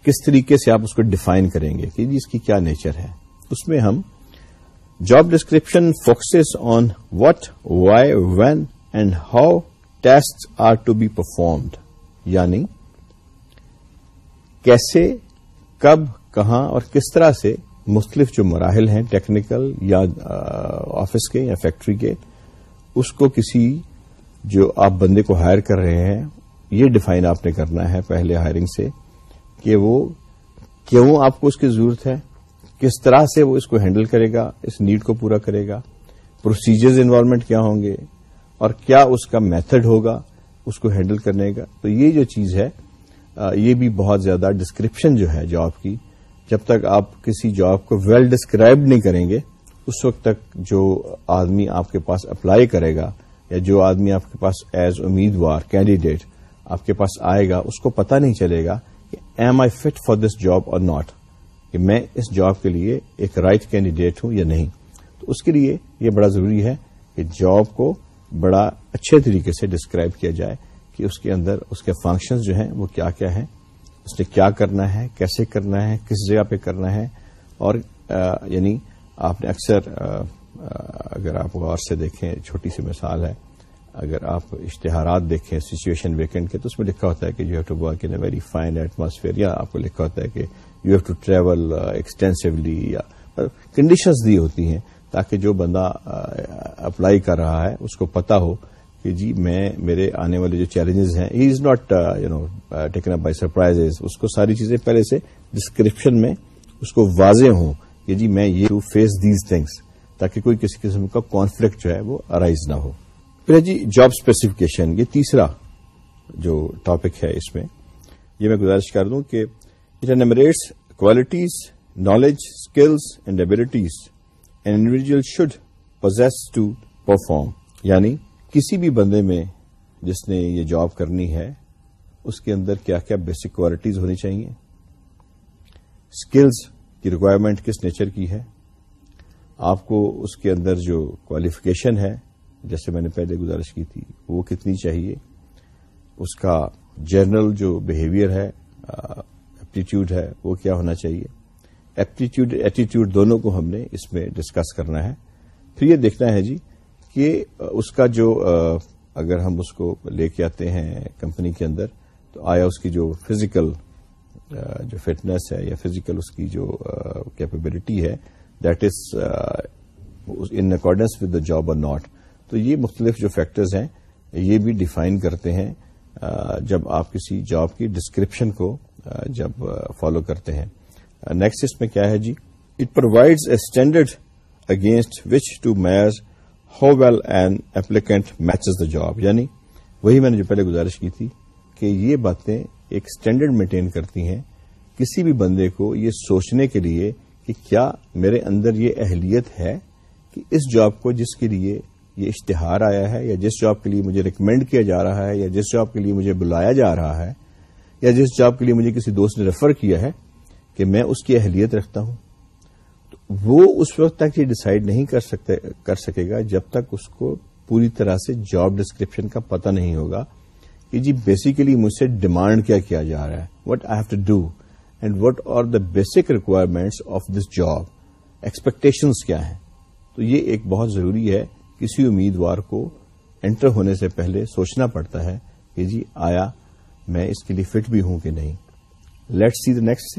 کس طریقے سے آپ اس کو ڈیفائن کریں گے کہ جی اس کی کیا نیچر ہے؟ اس میں ہم job description focuses on what why when and how test are to be performed یعنی کیسے، کب، کہاں اور کس طرح سے مختلف جو مراحل ہیں ٹیکنیکل یا آفس کے یا فیکٹری کے، اس کو کسی جو آپ بندے کو ہائر کر رہے ہیں، یہ ڈیفائن آپ نے کرنا ہے پہلے ہائرنگ سے۔ کہ وہ کیوں آپ کو اس کی ضرورت ہے؟ کس طرح سے وہ اس کو ہینڈل کرے گا؟ اس نیڈ کو پورا کرے گا؟ پروسیجرز انوالومنٹ کیا ہوں گے؟ اور کیا اس کا میتھڈ ہوگا اس کو ہینڈل کرنے کا؟ تو یہ جو چیز ہے یہ بھی بہت زیادہ ڈسکرپشن جو ہے جاب کی، جب تک آپ کسی جاب کو ویل ڈسکرائب نہیں کریں گے، اس وقت تک جو آدمی آپ کے پاس اپلائی کرے گا یا جو آدمی آپ کے پاس ایز امیدوار کینڈیڈیٹ آپ کے پاس آئے گا، اس کو پتا نہیں چلے گا am I fit for this job اور ناٹ کہ میں اس جاب کے لیے ایک رائٹ کینڈیڈیٹ ہوں یا نہیں؟ تو اس کے لیے یہ بڑا ضروری ہے کہ جاب کو بڑا اچھے طریقے سے ڈسکرائب کیا جائے کہ اس کے اندر اس کے فنکشنز جو ہیں وہ کیا کیا ہیں؟ اس نے کیا کرنا ہے؟ کیسے کرنا ہے؟ کس جگہ پہ کرنا ہے؟ اور یعنی آپ نے اکثر اگر آپ غور سے دیکھیں، چھوٹی سی مثال ہے اگر آپ اشتہارات دیکھیں سچویشن ویکینڈ کے تو اس میں لکھا ہوتا ہے کہ you have to work in a very fine atmosphere یا آپ کو لکھا ہوتا ہے کہ you have to travel extensively یا کنڈیشنز دی ہوتی ہیں تاکہ جو بندہ uh, اپلائی کر رہا ہے اس کو پتا ہو کہ جی میں، میرے آنے والے جو چیلنجز ہیں he is not you know taken up by surprise اس کو ساری چیزیں پہلے سے ڈسکرپشن میں اس کو واضح ہوں کہ جی میں یہ ٹو فیس دیز تھنگس تاکہ کوئی کسی قسم کا کانفلکٹ جو ہے وہ ارائز نہ ہو۔ پھر جی جاب اسپیسیفکیشن یہ تیسرا جو ٹاپک ہے اس میں، یہ میں گزارش کر دوں کہ it enumerates qualities knowledge skills and abilities an individual should possess to perform یعنی کسی بھی بندے میں جس نے یہ جاب کرنی ہے، اس کے اندر کیا کیا بیسک کوالٹیز ہونی چاہیے؟ اسکلز کی ریکوائرمنٹ کس نیچر کی ہے؟ آپ کو اس کے اندر جو کوالیفکیشن ہے جیسے میں نے پہلے گزارش کی تھی، وہ کتنی چاہیے؟ اس کا جنرل جو بہیویئر ہے ایپٹیچیوڈ ہے، وہ کیا ہونا چاہیے؟ ایپٹیچیوڈ ایٹیٹیوڈ دونوں کو ہم نے اس میں ڈسکس کرنا ہے۔ پھر یہ دیکھنا ہے جی کہ اس کا جو اگر ہم اس کو لے کے آتے ہیں کمپنی کے اندر، تو آیا اس کی جو فزیکل جو فٹنس ہے یا فزیکل اس کی جو کیپیبلٹی ہے that is in accordance with the job اور ناٹ تو یہ مختلف جو فیکٹرز ہیں، یہ بھی ڈیفائن کرتے ہیں جب آپ کسی جاب کی ڈسکرپشن کو جب فالو کرتے ہیں۔ نیکسٹ اس میں کیا ہے جی؟ It provides a standard against which to measure how well an applicant matches the job یعنی وہی میں نے جو پہلے گزارش کی تھی کہ یہ باتیں ایک اسٹینڈرڈ مینٹین کرتی ہیں۔ کسی بھی بندے کو یہ سوچنے کے لیے کہ کیا میرے اندر یہ اہلیت ہے کہ اس جاب کو جس کے لیے یہ اشتہار آیا ہے یا جس جاب کے لیے مجھے ریکمینڈ کیا جا رہا ہے یا جس جاب کے لیے مجھے بلایا جا رہا ہے یا جس جاب کے لیے مجھے کسی دوست نے ریفر کیا ہے کہ میں اس کی اہلیت رکھتا ہوں، تو وہ اس وقت تک یہ ڈسائڈ نہیں کر سکے گا جب تک اس کو پوری طرح سے جاب ڈسکرپشن کا پتہ نہیں ہوگا کہ جی بیسیکلی مجھ سے ڈیمانڈ کیا کیا جا رہا ہے what I have to do and what are the basic requirements of this job expectations کیا ہیں؟ تو یہ ایک بہت ضروری ہے کسی امیدوار کو انٹر ہونے سے پہلے سوچنا پڑتا ہے کہ جی آیا میں اس کے لیے فٹ بھی ہوں کہ نہیں۔ Let see the next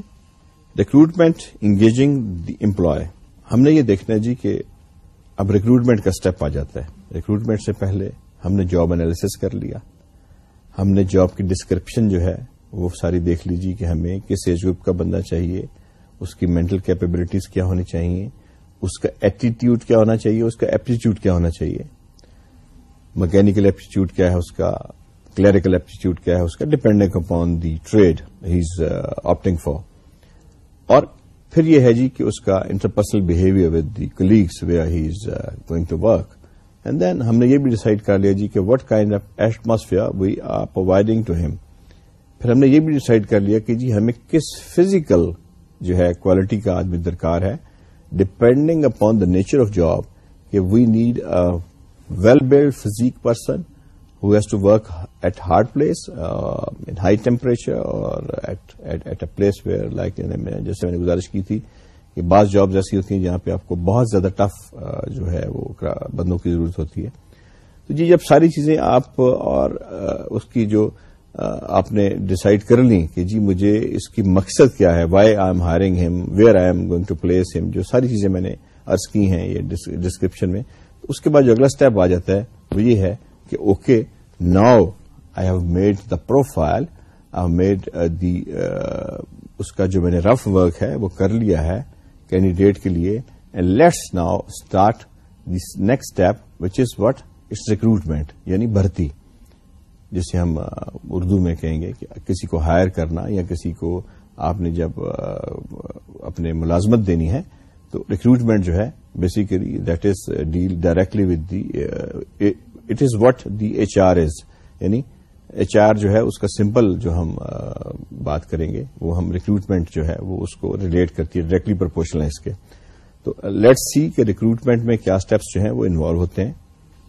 recruitment engaging the employee ہم نے یہ دیکھنا جی کہ اب ریکروٹمنٹ کا اسٹیپ آ جاتا ہے۔ ریکروٹمنٹ سے پہلے ہم نے جاب انالیس کر لیا۔ ہم نے جاب کی ڈسکرپشن جو ہے وہ ساری دیکھ لیجیے کہ ہمیں کس ایج گروپ کا بندہ چاہیے، اس کی مینٹل کیپیبلٹیز کیا ہونی چاہیے۔ اس کا ایٹیٹیوڈ کیا ہونا چاہیے، اس کا ایپٹیچیوڈ کیا ہونا چاہیے؟ مکینکل ایپٹیچیوڈ کیا ہے، اس کا کلیریکل ایپٹیچیوڈ کیا ہے، اس کا depending upon the trade he is opting for اور پھر یہ ہے جی کہ اس کا interpersonal behaviour with the colleagues where he is going to work and then ہم نے یہ بھی ڈسائڈ کر لیا جی کہ what kind of atmosphere we are providing to ہم پھر ہم نے یہ بھی ڈسائڈ کر لیا کہ جی ہمیں کس فزیکل جو ہے کوالٹی کا آدمی درکار ہے depending upon the nature of job کہ we need well build physique person who has to work at hard place, uh, in high temperature, or at a place where, جیسے میں نے گزارش کی تھی کہ بعض جابز ایسی ہوتی ہیں جہاں پہ آپ کو بہت زیادہ ٹف uh, جو ہے وہ بندوں کی ضرورت ہوتی ہے۔ تو جی جب ساری چیزیں آپ اور uh, اس کی جو آپ نے ڈسائڈ کر لی کہ جی مجھے اس کی مقصد کیا ہے؟ Why I am hiring him where I am going to place him جو ساری چیزیں میں نے ارض کی ہیں یہ ڈسکرپشن میں، اس کے بعد جو اگلا اسٹیپ آ جاتا ہے وہ یہ ہے کہ okay now I have made the profile I have made the اس کا جو میں نے رف ورک ہے وہ کر لیا ہے کینڈیڈیٹ کے لیے and let's now start this next step which is what it's recruitment یعنی بھرتی۔ جسے ہم اردو میں کہیں گے کہ کسی کو ہائر کرنا یا کسی کو آپ نے جب اپنے ملازمت دینی ہے، تو ریکروٹمنٹ جو ہے basically that is deal directly with the it is what the H R is یعنی ایچ آر جو ہے، اس کا سمپل جو ہم بات کریں گے، وہ ہم ریکروٹمنٹ جو ہے، وہ اس کو ریلیٹ کرتی ہے ڈائریکٹلی پرپورشنل ہے اس کے۔ تو لیٹ سی کہ ریکروٹمنٹ میں کیا اسٹیپس جو ہیں وہ انوالو ہوتے ہیں۔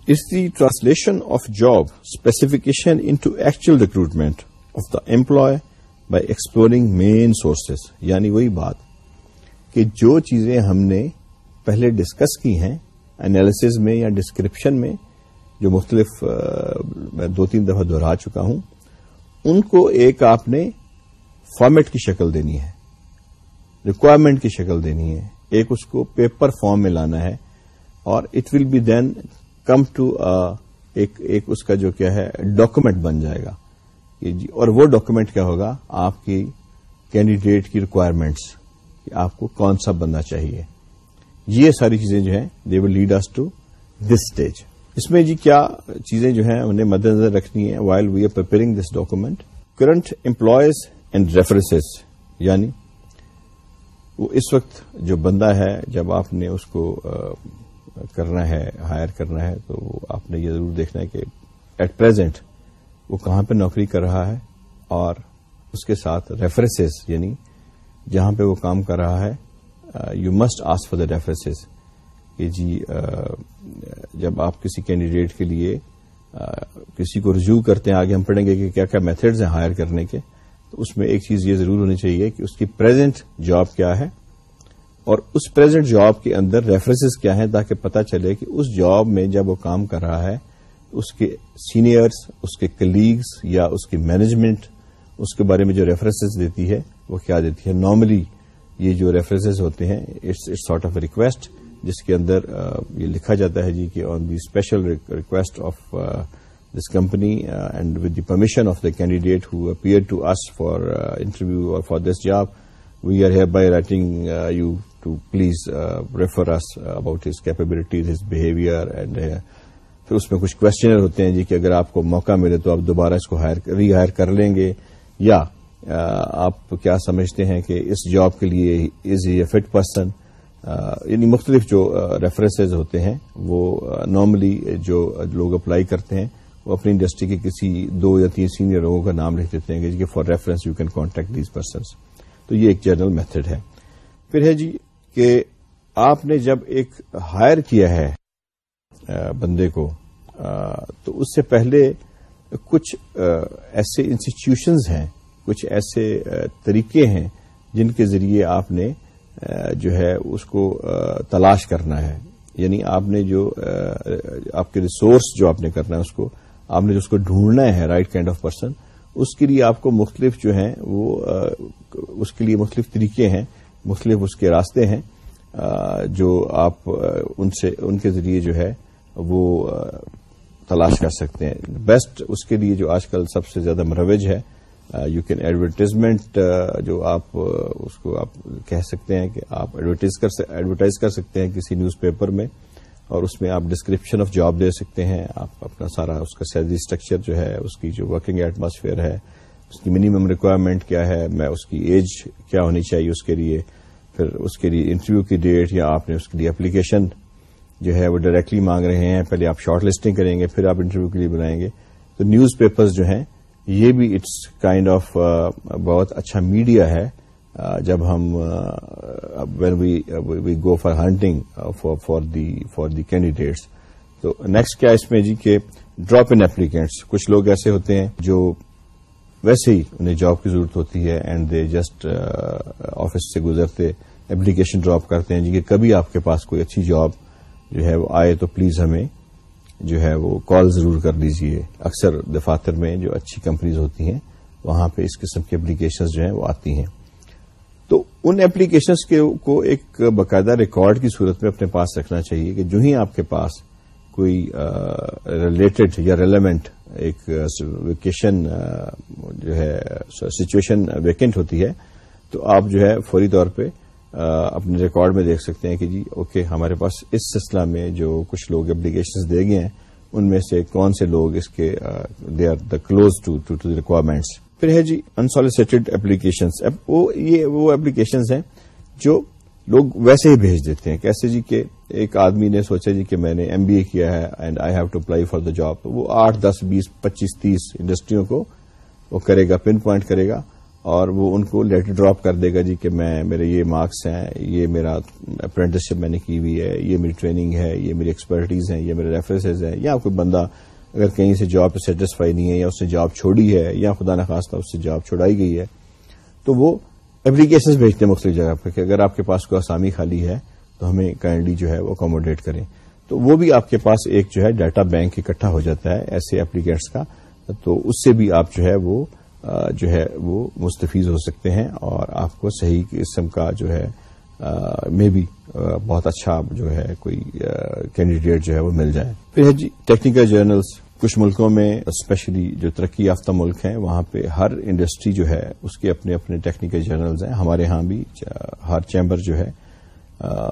Is the translation of job specification into actual recruitment of the employee by exploring main sources. یعنی وہی بات کہ جو چیزیں ہم نے پہلے ڈسکس کی ہیں انالیسز میں یا ڈسکرپشن میں جو مختلف میں دو تین دفعہ دہرا چکا ہوں، ان کو ایک آپ نے فارمیٹ کی شکل دینی ہے ریکوائرمنٹ کی شکل دینی ہے، ایک اس کو پیپر فارم میں لانا ہے، اور it will be then come to ایک اس کا جو کیا ہے ڈاکومنٹ بن جائے گا۔ جی، اور وہ ڈاکومنٹ کیا ہوگا؟ آپ کی کینڈیڈیٹ کی ریکوائرمنٹس کہ آپ کو کون سا بندہ چاہیے۔ یہ ساری چیزیں جو ہیں they will lead us to this stage اس میں جی کیا چیزیں جو ہیں، انہیں مد نظر رکھنی ہے while we are preparing this document current employees and references یعنی وہ اس وقت جو بندہ ہے، جب آپ نے اس کو کرنا ہے ہائر کرنا ہے، تو آپ نے یہ ضرور دیکھنا ہے کہ ایٹ پرزینٹ وہ کہاں پہ نوکری کر رہا ہے اور اس کے ساتھ ریفرنسز یعنی جہاں پہ وہ کام کر رہا ہے you must ask for the references کہ جی uh, جب آپ کسی کینڈیڈیٹ کے لیے uh, کسی کو رجوع کرتے ہیں، آگے ہم پڑھیں گے کہ کیا کیا میتھڈز ہیں ہائر کرنے کے، تو اس میں ایک چیز یہ ضرور ہونی چاہیے کہ اس کی پرزینٹ جاب کیا ہے اور اس پریزنٹ جاب کے اندر ریفرنسز کیا ہیں تاکہ پتا چلے کہ اس جاب میں جب وہ کام کر رہا ہے، اس کے سینئرس اس کے کلیگس یا اس کی مینجمنٹ اس کے بارے میں جو ریفرنسز دیتی ہے، وہ کیا دیتی ہے؟ نارملی یہ جو ریفرنسز ہوتے ہیں it's it's sort of request جس کے اندر یہ لکھا جاتا ہے جی کہ on the special request of this company and with the permission of the candidate who appear to us for interview اور for this job we are hereby writing you to please refer us about his capabilities his behaviour and پھر اس میں کچھ کوشچنر ہوتے ہیں جی کہ اگر آپ کو موقع ملے تو آپ دوبارہ اس کو ری ہائر کر لیں گے یا uh, آپ کیا سمجھتے ہیں کہ اس جاب کے لیے از اے فٹ پرسن یعنی مختلف جو uh, ریفرنسز ہوتے ہیں وہ uh, نارملی جو لوگ اپلائی کرتے ہیں وہ اپنی انڈسٹری کے کسی دو یا تین سینئر لوگوں کا نام لکھ دیتے ہیں کہ for reference you can contact these persons تو یہ ایک جنرل میتھڈ ہے۔ پھر ہے جی کہ آپ نے جب ایک ہائر کیا ہے بندے کو تو اس سے پہلے کچھ ایسے انسٹیٹیوشنز ہیں، کچھ ایسے طریقے ہیں جن کے ذریعے آپ نے جو ہے اس کو تلاش کرنا ہے۔ یعنی آپ نے جو آپ کے ریسورس جو آپ نے کرنا ہے اس کو، آپ نے جو اس کو ڈھونڈنا ہے رائٹ کائنڈ آف پرسن اس کے لیے آپ کو مختلف جو ہیں وہ اس کے لیے مختلف طریقے ہیں۔ مختلف اس کے راستے ہیں جو آپ ان سے، ان کے ذریعے جو ہے وہ تلاش کر سکتے ہیں۔ بیسٹ اس کے لیے جو آج کل سب سے زیادہ مروج ہے یو کین ایڈورٹیزمنٹ جو آپ اس کو آپ کہہ سکتے ہیں کہ آپ ایڈورٹائز کر سکتے ہیں کسی نیوز پیپر میں، اور اس میں آپ ڈسکرپشن آف جاب دے سکتے ہیں۔ آپ اپنا سارا اس کا سیلری اسٹرکچر جو ہے، اس کی جو ورکنگ ایٹماسفیئر ہے، اس کی منیمم ریکوائرمنٹ کیا ہے، میں اس کی ایج کیا ہونی چاہیے اس کے لیے۔ پھر اس کے لیے انٹرویو کی ڈیٹ یا آپ نے اس کے لیے اپلیکیشن جو ہے وہ ڈائریکٹلی مانگ رہے ہیں، پہلے آپ شارٹ لسٹنگ کریں گے، پھر آپ انٹرویو کے لیے بنائیں گے۔ تو نیوز پیپرز جو ہیں، یہ بھی اٹس کائنڈ آف بہت اچھا میڈیا ہے۔ جب ہم when we go for hunting for the for the candidates تو نیکسٹ کیا اس میں جی کہ ڈراپ ان اپلیکینٹس کچھ لوگ ایسے ہوتے ہیں جو ویسے ہی انہیں جاب کی ضرورت ہوتی ہے اینڈ دے جسٹ آفس سے گزرتے اپلیکیشن ڈراپ کرتے ہیں جی کہ کبھی آپ کے پاس کوئی اچھی جاب جو ہے وہ آئے تو پلیز ہمیں جو ہے وہ کال ضرور کر لیجیے اکثر دفاتر میں جو اچھی کمپنیز ہوتی ہیں وہاں پہ اس قسم کی اپلیکیشنز جو ہیں وہ آتی ہیں۔ تو ان اپلیکیشنز کو ایک باقاعدہ ریکارڈ کی صورت میں اپنے پاس رکھنا چاہیے کہ جو ہی آپ کے پاس کوئی ریلیٹڈ یا ریلیونٹ ایک ویکیشن جو ہے سچویشن ویکینٹ ہوتی ہے، تو آپ جو ہے فوری طور پہ اپنے ریکارڈ میں دیکھ سکتے ہیں کہ جی اوکے ہمارے پاس اس سلسلہ میں جو کچھ لوگ اپلیکیشنز دے گئے ہیں، ان میں سے کون سے لوگ اس کے they are the close to to to requirements پھر ہے جی انسالیسیٹڈ اپلیکیشنس یہ وہ اپلیکیشنز ہیں جو لوگ ویسے ہی بھیج دیتے ہیں کیسے جی کہ ایک آدمی نے سوچا جی کہ میں نے ایم بی اے کیا ہے and I have to apply for the job وہ آٹھ، دس، بیس، پچیس، تیس انڈسٹریوں کو وہ کرے گا پن پوائنٹ کرے گا اور وہ ان کو لیٹر ڈراپ کر دے گا جی کہ میں، میرے یہ مارکس ہیں، یہ میرا اپرینٹسشپ میں نے کی ہوئی ہے، یہ میری ٹریننگ ہے، یہ میری ایکسپرٹیز ہیں، یہ میرے ریفرنسز ہیں یا کوئی بندہ اگر کہیں سے جاب پہ سیٹسفائی نہیں ہے یا اس نے جاب چھوڑی ہے یا خدا نخواستہ اس سے جاب چھوڑائی گئی ہے تو وہ اپلیکیشن بھیجتے ہیں مختلف جگہ پہ کہ اگر آپ کے پاس کوئی آسامی خالی ہے تو ہمیں کائنڈلی جو ہے وہ اکوموڈیٹ کریں۔ تو وہ بھی آپ کے پاس ایک جو ہے ڈیٹا بینک اکٹھا ہو جاتا ہے ایسے اپلیکینٹس کا۔ تو اس سے بھی آپ جو ہے وہ جو ہے وہ مستفیض ہو سکتے ہیں اور آپ کو صحیح قسم کا جو ہے میں بھی بہت اچھا جو ہے کوئی کینڈیڈیٹ جو ہے وہ مل جائے۔ پھر جی ٹیکنیکل جرنلز کچھ ملکوں میں اسپیشلی جو ترقی یافتہ ملک ہیں، وہاں پہ ہر انڈسٹری جو ہے، اس کے اپنے اپنے ٹیکنیکل جرنلز ہیں۔ ہمارے ہاں بھی ہر چیمبر جو ہے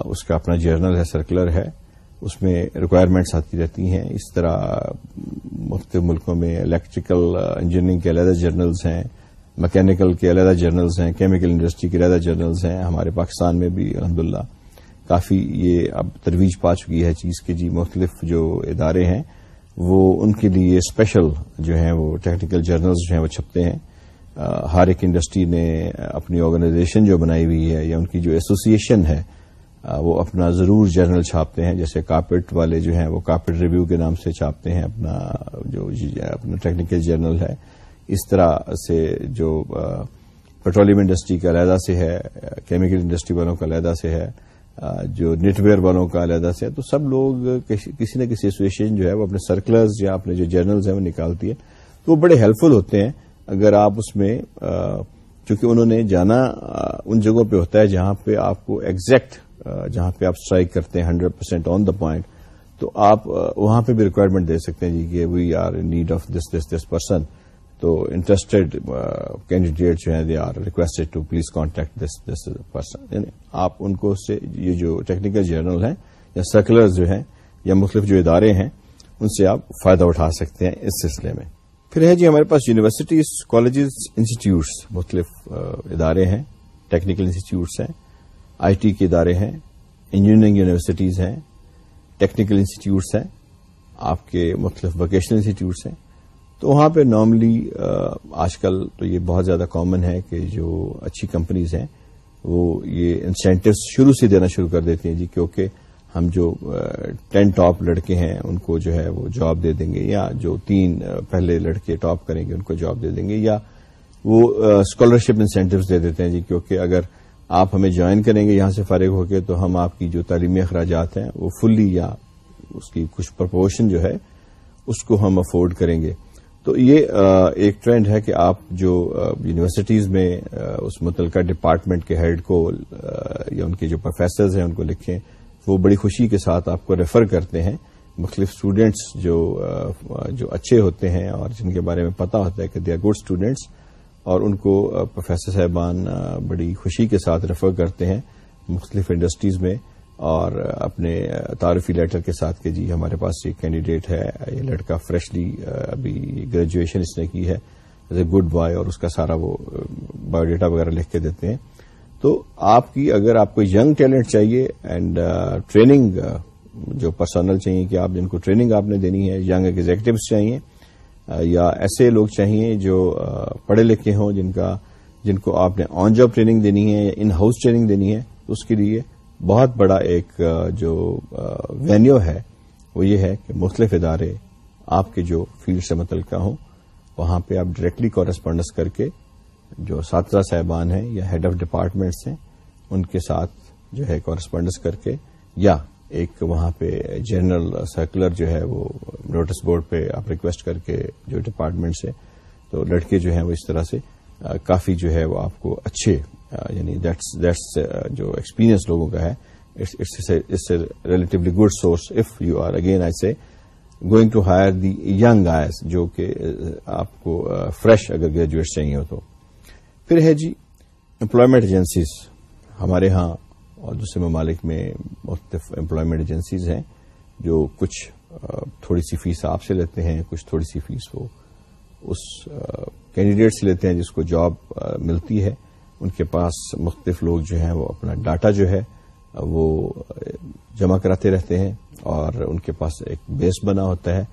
اس کا اپنا جرنل ہے سرکولر ہے۔ اس میں ریکوائرمنٹس آتی رہتی ہیں۔ اس طرح مختلف ملکوں میں الیکٹریکل انجینئرنگ کے علیحدہ جرنلز ہیں۔ مکینکل کے علیحدہ جرنلز ہیں۔ کیمیکل انڈسٹری کے علیحدہ جرنلز ہیں۔ ہمارے پاکستان میں بھی، الحمدللہ، کافی یہ اب ترویج پا چکی ہے چیز کے۔ جی مختلف جو ادارے ہیں وہ ان کے لیے اسپیشل جو ہیں وہ ٹیکنیکل جرنلز جو ہیں وہ چھپتے ہیں۔ ہر ایک انڈسٹری نے اپنی آرگنائزیشن جو بنائی ہوئی ہے یا ان کی جو ایسوسیشن ہے وہ اپنا ضرور جرنل چھاپتے ہیں۔ جیسے کارپیٹ والے جو ہیں وہ کارپیٹ ریویو کے نام سے چھاپتے ہیں۔ اپنا جو جی، جی، اپنا ٹیکنیکل جرنل ہے۔ اس طرح سے جو پیٹرولیم انڈسٹری کا علیحدہ سے ہے کیمیکل انڈسٹری والوں کا علیحدہ سے ہے۔ جو نیٹ ویئر والوں کا علیحدہ سے تو سب لوگ کسی نہ کسی ایسوسیشن جو ہے وہ اپنے سرکلرز یا اپنے جو جرنلز ہیں وہ نکالتی ہے تو وہ بڑے ہیلپ فل ہوتے ہیں۔ اگر آپ اس میں چونکہ انہوں نے جانا ان جگہوں پہ ہوتا ہے جہاں پہ آپ کو ایگزیکٹ جہاں پہ آپ اسٹرائک کرتے ہیں hundred percent on the point تو آپ وہاں پہ بھی ریکوائرمنٹ دے سکتے ہیں جی کہ we are in need of this this this person تو انٹرسٹڈ کینڈیڈیٹ جو ہیں they are requested to please contact this this person یعنی آپ ان کو سے، یہ جو ٹیکنیکل جرنل ہیں یا سرکولر جو ہیں یا مختلف جو ادارے ہیں، ان سے آپ فائدہ اٹھا سکتے ہیں اس سلسلے میں۔ پھر ہے جی ہمارے پاس یونیورسٹیز کالجز انسٹیٹیوٹس مختلف ادارے ہیں ٹیکنیکل انسٹیٹیوٹس ہیں آئی ٹی کے ادارے ہیں انجینئرنگ یونیورسٹیز ہیں ٹیکنیکل انسٹیٹیوٹس ہیں، آپ کے مختلف ووکیشنل انسٹیٹیوٹس ہیں۔ تو وہاں پہ نارملی آج کل تو یہ بہت زیادہ کامن ہے کہ جو اچھی کمپنیز ہیں، وہ یہ انسینٹوز شروع سے دینا شروع کر دیتی ہیں جی کیونکہ ہم جو ٹین ٹاپ لڑکے ہیں، ان کو جو ہے وہ جاب دے دیں گے، یا جو تین پہلے لڑکے ٹاپ کریں گے، ان کو جاب دے دیں گے، یا وہ اسکالرشپ انسینٹوز دے دیتے ہیں جی کیونکہ اگر آپ ہمیں جوائن کریں گے یہاں سے فارغ ہو کے، تو ہم آپ کی جو تعلیمی اخراجات ہیں، وہ فلی یا اس کی کچھ پرپورشن جو ہے، اس کو ہم افورڈ کریں گے۔ تو یہ ایک ٹرینڈ ہے کہ آپ جو یونیورسٹیز میں اس متعلقہ ڈپارٹمنٹ کے ہیڈ کو یا ان کے جو پروفیسرز ہیں ان کو لکھیں، وہ بڑی خوشی کے ساتھ آپ کو ریفر کرتے ہیں۔ مختلف اسٹوڈینٹس جو جو اچھے ہوتے ہیں اور جن کے بارے میں پتا ہوتا ہے کہ دے آر گڈ اسٹوڈینٹس اور ان کو پروفیسر صاحبان بڑی خوشی کے ساتھ ریفر کرتے ہیں مختلف انڈسٹریز میں۔ اور اپنے تعارفی لیٹر کے ساتھ کہ جی ہمارے پاس ایک کینڈیڈیٹ ہے، یہ لڑکا فریشلی ابھی گریجویشن اس نے کی ہے ایز اے گڈ بوائے اور اس کا سارا وہ بایو ڈیٹا وغیرہ لکھ کے دیتے ہیں۔ تو آپ کی اگر آپ کو ینگ ٹیلنٹ چاہیے اینڈ ٹریننگ جو پرسنل چاہیے کہ آپ جن کو ٹریننگ آپ نے دینی ہے ینگ ایگزیکٹوس چاہیے یا ایسے لوگ چاہیے جو پڑھے لکھے ہوں جن کا، جن کو آپ نے آن جاب ٹریننگ دینی ہے یا ان ہاؤس ٹریننگ دینی ہے، اس کے لیے بہت بڑا ایک جو وینیو ہے، وہ یہ ہے کہ مختلف ادارے آپ کے جو فیلڈ سے متعلقہ ہوں، وہاں پہ آپ ڈائریکٹلی کورسپونڈنس کر کے جو ساترہ صاحبان ہیں یا ہیڈ آف ڈپارٹمنٹس ہیں، ان کے ساتھ جو ہے کورسپونڈنس کر کے، یا ایک وہاں پہ جنرل سرکولر جو ہے وہ نوٹس بورڈ پہ آپ ریکویسٹ کر کے جو ڈپارٹمنٹ سے تو لڑکے جو ہیں وہ اس طرح سے کافی جو ہے وہ آپ کو اچھے یعنی دیٹس جو ایکسپیرینس لوگوں کا ہے relatively good source of you are again I say going to higher the یگ آئز جو کہ آپ کو فریش اگر گریجویٹ چاہیے ہو تو۔ پھر ہے جی امپلائمنٹ ایجنسیز ہمارے ہاں اور دوسرے ممالک میں مختلف امپلائمنٹ ایجنسیز ہیں جو کچھ تھوڑی سی فیس آپ سے لیتے ہیں، کچھ تھوڑی سی فیس وہ اس کینڈیڈیٹ سے لیتے ہیں جس کو جاب ملتی ہے۔ ان کے پاس مختلف لوگ جو ہیں، وہ اپنا ڈاٹا جو ہے، وہ جمع کراتے رہتے ہیں اور ان کے پاس ایک بیس بنا ہوتا ہے۔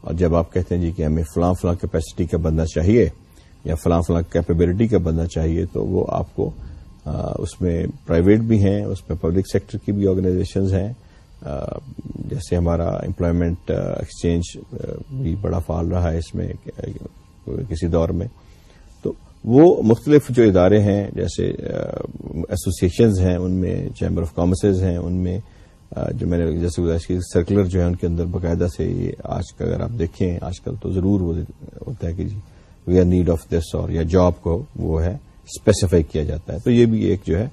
اور جب آپ کہتے ہیں جی کہ ہمیں فلاں فلاں کیپیسٹی کا بندہ چاہیے یا فلاں فلاں کیپیبلٹی کا بننا چاہیے، تو وہ آپ کو اس میں پرائیویٹ بھی ہیں، اس میں پبلک سیکٹر کی بھی آرگنائزیشنز ہیں۔ جیسے ہمارا امپلائمنٹ ایکسچینج بھی بڑا فعال رہا ہے اس میں کسی دور میں۔ وہ مختلف جو ادارے ہیں، جیسے ایسوسیشنز ہیں، ان میں چیمبر آف کامرسز ہیں، ان میں جو میں نے جیسے گزارش کی سرکولر جو ہے ان کے اندر باقاعدہ سے یہ آج کا اگر آپ دیکھیں، آج کل تو ضرور وہ ہوتا ہے کہ جی we are need of this اور یا جاب کو وہ ہے اسپیسیفائی کیا جاتا ہے۔ تو یہ بھی ایک جو ہے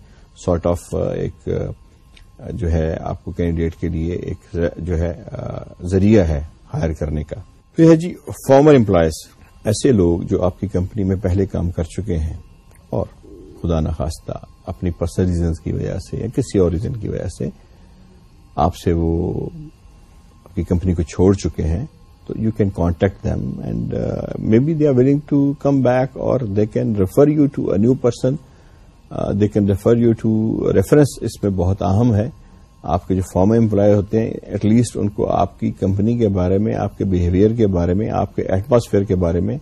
سارٹ آف ایک جو ہے آپ کو کینڈیڈیٹ کے لیے ایک جو ہے ذریعہ ہے ہائر کرنے کا۔ پھر ہے جی فارمر امپلائز ایسے لوگ جو آپ کی کمپنی میں پہلے کام کر چکے ہیں اور خدا نخواستہ اپنی پرسنل ریزنس کی وجہ سے یا کسی اور ریزن کی وجہ سے آپ سے وہ آپ کی کمپنی کو چھوڑ چکے ہیں So you can contact them and uh, maybe they are willing to come back, or they can refer you to a new person. Uh, they can refer you to reference. اس میں بہت اہم ہے آپ کے جو فارمر امپلائی ہوتے ہیں ایٹ لیسٹ ان کو آپ کی کمپنی کے بارے میں، آپ کے بہیویئر کے بارے میں، آپ کے ایٹماسفیئر کے بارے میں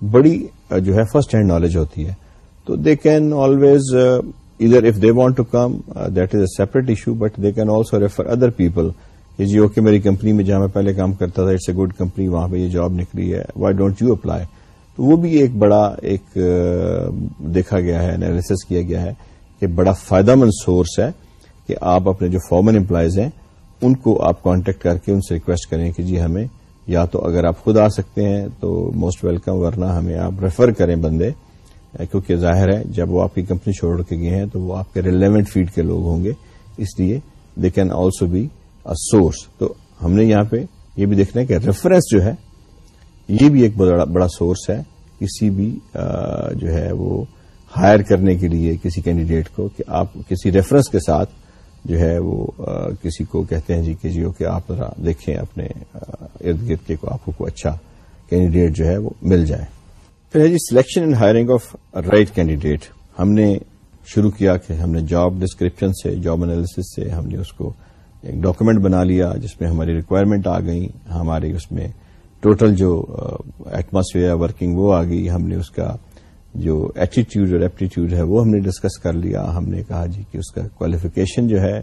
بڑی جو ہے فرسٹ ہینڈ نالج ہوتی ہے۔ تو they can always either if they want to come that is a separate issue but they can also refer other people کہ جی اوکے میری کمپنی میں جہاں میں پہلے کام کرتا تھا اٹس اے گڈ کمپنی وہاں پہ یہ جاب نکلی ہے وائی ڈونٹ یو اپلائی تو وہ بھی ایک بڑا ایک دیکھا گیا ہے انالیس کیا گیا ہے کہ بڑا فائدہ مند سورس ہے۔ کہ آپ اپنے جو فارمن امپلائیز ہیں، ان کو آپ کانٹیکٹ کر کے ان سے ریکویسٹ کریں کہ جی ہمیں یا تو اگر آپ خود آ سکتے ہیں تو موسٹ ویلکم ورنہ ہمیں آپ ریفر کریں بندے، کیونکہ ظاہر ہے جب وہ آپ کی کمپنی چھوڑ کے گئے ہیں تو وہ آپ کے ریلیونٹ فیڈ کے لوگ ہوں گے، اس لیے they can also be source تو ہم نے یہاں پہ یہ بھی دیکھنا ہے کہ ریفرنس جو ہے، یہ بھی ایک بڑا سورس ہے، کسی بھی جو ہے وہ ہائر کرنے کے لیے کسی کینڈیڈیٹ کو کہ آپ کسی ریفرنس کے ساتھ جو ہے وہ کسی کو کہتے ہیں جی کہ جی کہ آپ ذرا دیکھیں اپنے ارد گرد کے کو آپ کو اچھا کینڈیڈیٹ جو ہے وہ مل جائے۔ پھر ہے جی selection and hiring of right candidate ہم نے شروع کیا کہ ہم نے جاب ڈسکرپشن سے جاب انالیس سے ہم نے اس کو ایک ڈاکومنٹ بنا لیا جس میں ہماری ریکوائرمنٹ آ گئی، ہماری اس میں ٹوٹل جو ایٹماسفیئر ورکنگ وہ آ گئی، ہم نے اس کا جو ایٹیٹیوڈ اور ایپٹیٹیوڈ ہے، وہ ہم نے ڈسکس کر لیا۔ ہم نے کہا جی کہ اس کا کوالیفیکیشن جو ہے،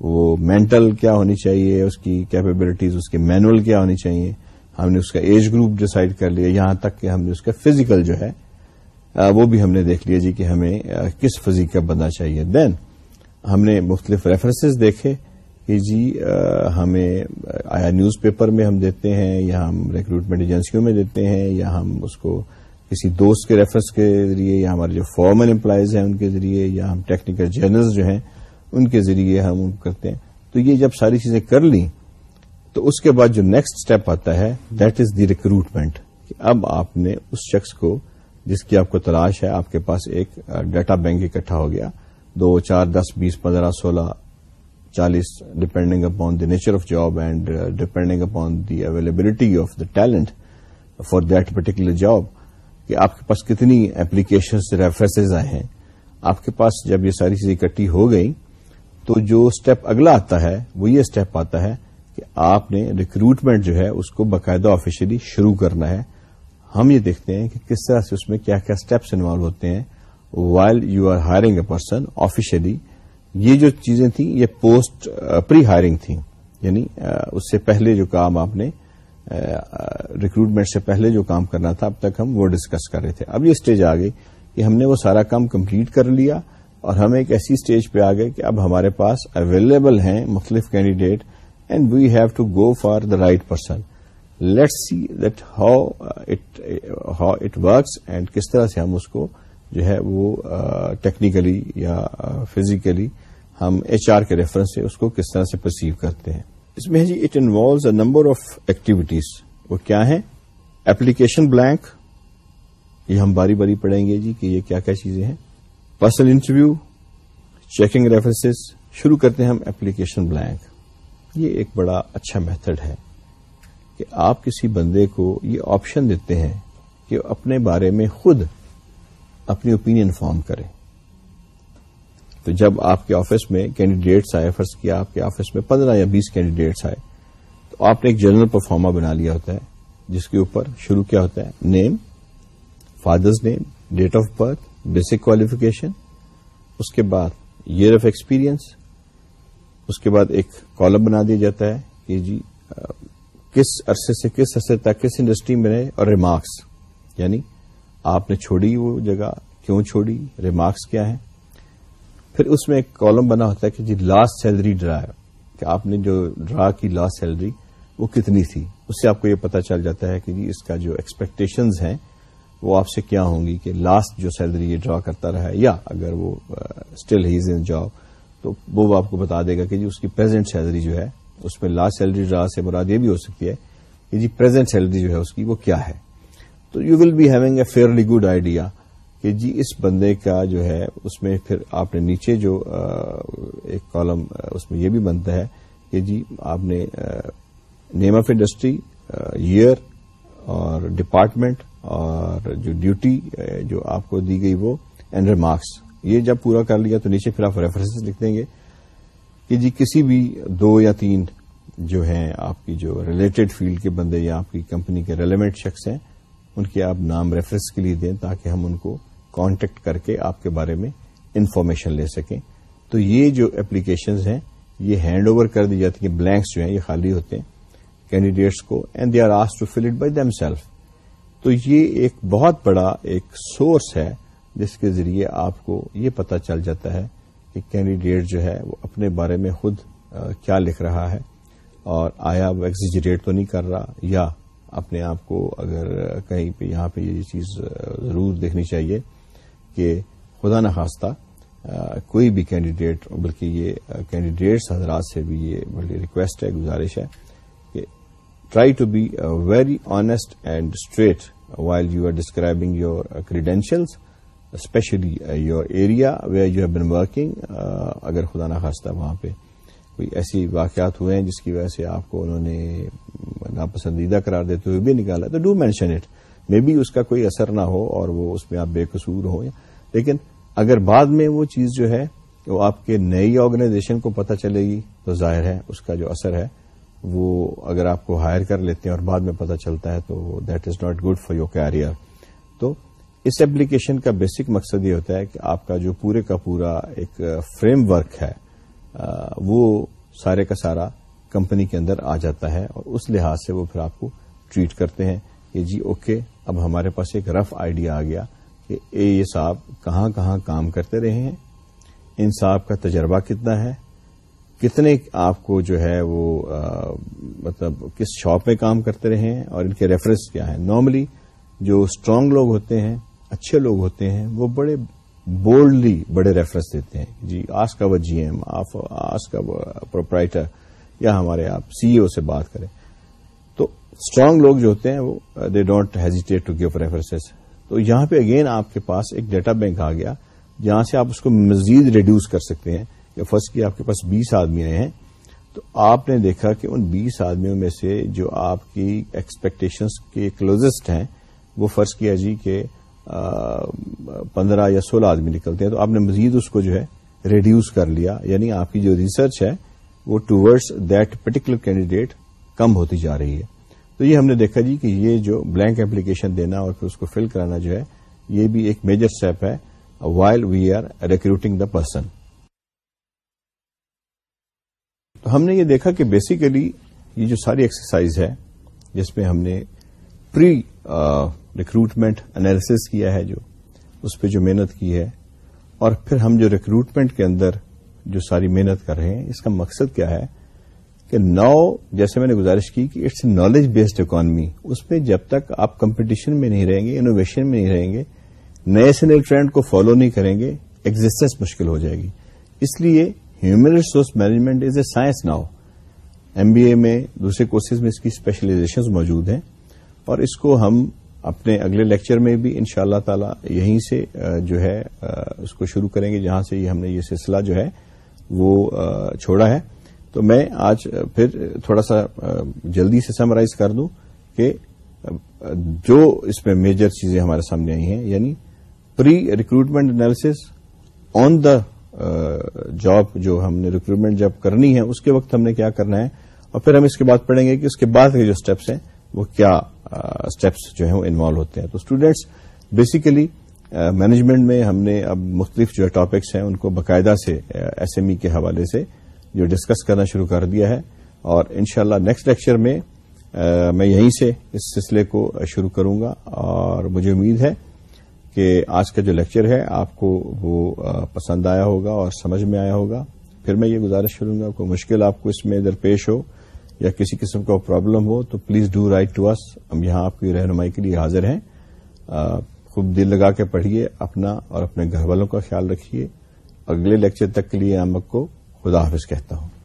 وہ مینٹل کیا ہونی چاہیے، اس کی کیپیبلٹیز اس کے مینول کیا ہونی چاہیے۔ ہم نے اس کا ایج گروپ ڈسائڈ کر لیا۔ یہاں تک کہ ہم نے اس کا فزیکل جو ہے وہ بھی ہم نے دیکھ لیا جی کہ ہمیں کس فزیک کا بننا چاہیے۔ دین ہم نے مختلف ریفرنسز دیکھے کہ جی ہمیں، آیا نیوز پیپر میں ہم دیتے ہیں، یا ہم ریکروٹمنٹ ایجنسیوں میں دیتے ہیں، یا ہم اس کو کسی دوست کے ریفرنس کے ذریعے، یا ہمارے جو فارمل امپلائیز ہیں ان کے ذریعے، یا ہم ٹیکنیکل جرنلز جو ہیں، ان کے ذریعے ہم کرتے ہیں۔ تو یہ جب ساری چیزیں کر لیں، تو اس کے بعد جو نیکسٹ اسٹیپ آتا ہے دیٹ از دی ریکروٹمنٹ کہ اب آپ نے اس شخص کو، جس کی آپ کو تلاش ہے، آپ کے پاس ایک ڈیٹا بینک اکٹھا ہو گیا۔ دو، چار، دس، بیس، پندرہ، سولہ، چالیس depending upon the nature of job and depending upon the availability of the talent for that particular job کہ آپ کے پاس کتنی ایپلیکیشن ریفرنسز آئے ہیں۔ آپ کے پاس جب یہ ساری چیزیں اکٹھی ہو گئی تو جو اسٹیپ اگلا آتا ہے، وہ یہ اسٹیپ آتا ہے کہ آپ نے ریکروٹمنٹ جو ہے، اس کو باقاعدہ آفیشلی شروع کرنا ہے۔ ہم یہ دیکھتے ہیں کہ کس طرح سے اس میں کیا کیا اسٹیپس انوالو ہوتے ہیں۔ While you are hiring a person officially یہ جو چیزیں تھیں، یہ پوسٹ پری ہائرنگ تھیں۔ یعنی uh, اس سے پہلے جو کام آپ نے ریکروٹمنٹ سے پہلے جو کام کرنا تھا، اب تک ہم وہ ڈسکس کر رہے تھے۔ اب یہ اسٹیج آ گئی کہ ہم نے وہ سارا کام کمپلیٹ کر لیا اور ہم ایک ایسی اسٹیج پہ آ گئے کہ اب ہمارے پاس اویلیبل ہیں مختلف candidate and we have to go for the right person let see that how how it works and کس طرح سے ہم اس کو جو ہے وہ uh, ٹیکنیکلی یا uh, فزیکلی ہم ایچ آر کے ریفرنس سے اس کو کس طرح سے پرسیو کرتے ہیں۔ اس میں جی it involves a number of activities وہ کیا ہیں? ایپلیکیشن بلینک یہ ہم باری باری پڑھیں گے جی کہ یہ کیا کیا چیزیں ہیں. پرسنل انٹرویو چیکنگ ریفرنسز شروع کرتے ہیں ہم ایپلیکیشن بلینک یہ ایک بڑا اچھا میتھڈ ہے کہ آپ کسی بندے کو یہ آپشن دیتے ہیں کہ اپنے بارے میں خود اپنی اوپینین فارم کریں تو جب آپ کے آفس میں کینڈیڈیٹس آئے، فرض کیا آپ کے آفس میں پندرہ یا بیس کینڈیڈیٹس آئے، تو آپ نے ایک جنرل پرفارما بنا لیا ہوتا ہے، جس کے اوپر شروع کیا ہوتا ہے name father's name date of birth basic qualification اس کے بعد ایئر آف ایکسپیرئنس اس کے بعد ایک کالم بنا دیا جاتا ہے کہ جی کس عرصے سے کس عرصے تک، کس انڈسٹری میں رہے اور ریمارکس یعنی آپ نے چھوڑی وہ جگہ، کیوں چھوڑی ریمارکس کیا ہے پھر اس میں ایک کالم بنا ہوتا ہے کہ جی لاسٹ سیلری ڈرا کہ آپ نے جو ڈرا کی لاسٹ سیلری وہ کتنی تھی؟ اس سے آپ کو یہ پتا چل جاتا ہے کہ جی اس کا جو ایکسپیکٹیشنز ہیں، وہ آپ سے کیا ہوں گی کہ لاسٹ جو سیلری یہ ڈرا کرتا رہا ہے، یا اگر وہ اسٹل ہیز ان جاب تو وہ آپ کو بتا دے گا کہ جی اس کی پرزینٹ سیلری جو ہے، اس میں لاسٹ سیلری ڈرا سے مراد یہ بھی ہو سکتی ہے کہ جی پرزینٹ سیلری جو ہے اس کی وہ کیا ہے۔ تو you will be having a fairly good idea کہ جی اس بندے کا جو ہے اس میں پھر آپ نے نیچے جو ایک کالم اس میں یہ بھی بنتا ہے کہ جی آپ نے نیم آف انڈسٹری ایئر اور ڈپارٹمنٹ اور جو ڈیوٹی جو آپ کو دی گئی وہ اینڈ ریمارکس یہ جب پورا کر لیا تو نیچے پھر آپ ریفرنس لکھ دیں گے کہ جی کسی بھی دو یا تین جو ہیں آپ کی جو ریلیٹڈ فیلڈ کے بندے یا آپ کی کمپنی کے ریلیونٹ شخص ہیں، ان کے آپ نام ریفرنس کے لیے دیں تاکہ ہم ان کو کانٹیکٹ کر کے آپ کے بارے میں انفارمیشن لے سکیں۔ تو یہ جو اپلیکیشنز ہیں، یہ ہینڈ اوور کر دی جاتی ہیں بلینکس جو ہیں، یہ خالی ہوتے ہیں کینڈیڈیٹس کو and they are as to fill it by them self تو یہ ایک بہت بڑا ایک سورس ہے، جس کے ذریعے آپ کو یہ پتا چل جاتا ہے کہ کینڈیڈیٹ جو ہے، وہ اپنے بارے میں خود کیا لکھ رہا ہے۔ اور آیا وہ ایگزیجریٹ تو نہیں کر رہا، یا اپنے آپ کو اگر کہیں پہ یہاں پہ یہ چیز ضرور دیکھنی چاہیے۔ کہ خدا نخواستہ کوئی بھی کینڈیڈیٹ، بلکہ یہ کینڈیڈیٹس حضرات سے بھی یہ بڑی ریکویسٹ ہے، گزارش ہے کہ try to be very honest and straight while you are describing your credentials especially your area where you have been working اگر خدا نخواستہ وہاں پہ کوئی ایسی واقعات ہوئے ہیں جس کی وجہ سے آپ کو انہوں نے ناپسندیدہ قرار دیتے ہوئے بھی نکالا، تو do mention it may be اس کا کوئی اثر نہ ہو اور وہ اس میں آپ بے قصور ہو لیکن اگر بعد میں وہ چیز جو ہے وہ آپ کے نئی آرگنائزیشن کو پتہ چلے گی، تو ظاہر ہے اس کا جو اثر ہے، وہ اگر آپ کو ہائر کر لیتے ہیں اور بعد میں پتہ چلتا ہے تو that is not good for your career تو اس ایپلیکیشن کا بیسک مقصد یہ ہوتا ہے کہ آپ کا جو پورے کا پورا ایک فریم ورک ہے وہ سارے کا سارا کمپنی کے اندر آ جاتا ہے اور اس لحاظ سے وہ پھر آپ کو ٹریٹ کرتے ہیں کہ جی اوکے اب ہمارے پاس ایک رف آئیڈیا آ گیا کہ اے یہ صاحب، کہاں کہاں کام کرتے رہے ہیں؟ ان صاحب کا تجربہ کتنا ہے؟ کتنے آپ کو جو ہے وہ مطلب کس شاپ میں کام کرتے رہے ہیں؟ اور ان کے ریفرنس کیا ہے نارملی جو اسٹرانگ لوگ ہوتے ہیں، اچھے لوگ ہوتے ہیں، وہ بڑے بولڈلی بڑے ریفرنس دیتے ہیں۔ جی آس کا وہ جی ایم آس کا وہ پروپرائٹر یا ہمارے آپ سی او سے بات کریں۔ تو اسٹرانگ لوگ جو ہوتے ہیں وہ they don't hesitate to give references تو یہاں پہ اگین آپ کے پاس ایک ڈیٹا بینک آ گیا، جہاں سے آپ اس کو مزید ریڈیوس کر سکتے ہیں یا فرسٹ کی آپ کے پاس بیس آدمی آئے ہیں۔ تو آپ نے دیکھا کہ ان بیس آدمیوں میں سے جو آپ کی ایکسپیکٹیشنس کے کلوزسٹ ہیں، وہ فرض کیا جی کہ پندرہ یا سولہ آدمی نکلتے ہیں۔ تو آپ نے مزید اس کو جو ہے ریڈیوس کر لیا۔ یعنی آپ کی جو ریسرچ ہے، وہ ٹورڈز دیٹ پرٹیکولر کینڈیڈیٹ کم ہوتی جا رہی ہے۔ تو یہ ہم نے دیکھا جی کہ یہ جو بلینک اپلیکیشن دینا اور پھر اس کو فل کرانا جو ہے، یہ بھی ایک میجر اسٹیپ ہے while we are recruiting the person تو ہم نے یہ دیکھا کہ بیسیکلی یہ جو ساری ایکسرسائز ہے، جس میں ہم نے پری ریکروٹمنٹ انالیسس کیا ہے جو، اس پہ جو محنت کی ہے، اور پھر ہم جو ریکروٹمنٹ کے اندر جو ساری محنت کر رہے ہیں، اس کا مقصد کیا ہے؟ کہ نو، جیسے میں نے گزارش کی کہ it's a knowledge based economy اس میں جب تک آپ کمپٹیشن میں نہیں رہیں گے انوویشن میں نہیں رہیں گے، نئے سے نئے ٹرینڈ کو فالو نہیں کریں گے ایگزٹینس مشکل ہو جائے گی۔ اس لیے human resource management is a science now M B A میں دوسرے کورسز میں اس کی اسپیشلائزیشن موجود ہیں۔ اور اس کو ہم اپنے اگلے لیکچر میں بھی ان شاء اللہ تعالی یہیں سے جو ہے اس کو شروع کریں گے، جہاں سے ہم نے یہ سلسلہ جو ہے، وہ چھوڑا ہے۔ تو میں آج پھر تھوڑا سا جلدی سے سمرائز کر دوں کہ جو اس میں میجر چیزیں ہمارے سامنے آئی ہیں یعنی pre recruitment analysis on the job جو ہم نے ریکروٹمنٹ جب کرنی ہے، اس کے وقت ہم نے کیا کرنا ہے، اور پھر ہم اس کے بعد پڑھیں گے کہ اس کے بعد کے جو اسٹیپس ہیں، وہ کیا اسٹیپس جو ہیں، وہ انوالو ہوتے ہیں۔ تو اسٹوڈینٹس بیسیکلی مینجمنٹ میں ہم نے اب مختلف جو ٹاپکس ہیں، ان کو باقاعدہ سے ایس ایم ای کے حوالے سے جو ڈسکس کرنا شروع کر دیا ہے اور انشاءاللہ شاء نیکسٹ لیکچر میں میں یہیں سے اس سلسلے کو شروع کروں گا اور مجھے امید ہے کہ آج کا جو لیکچر ہے آپ کو وہ پسند آیا ہوگا اور سمجھ میں آیا ہوگا۔ پھر میں یہ گزارش کروں گا کوئی مشکل آپ کو اس میں درپیش ہو یا کسی قسم کا پرابلم ہو تو please do write to us ہم یہاں آپ کی رہنمائی کے لیے حاضر ہیں۔ خوب دل لگا کے پڑھیے اپنا اور اپنے گھر والوں کا خیال رکھیے۔ اگلے لیکچر تک کے لیے امک کو خدا حافظ کہتا ہوں۔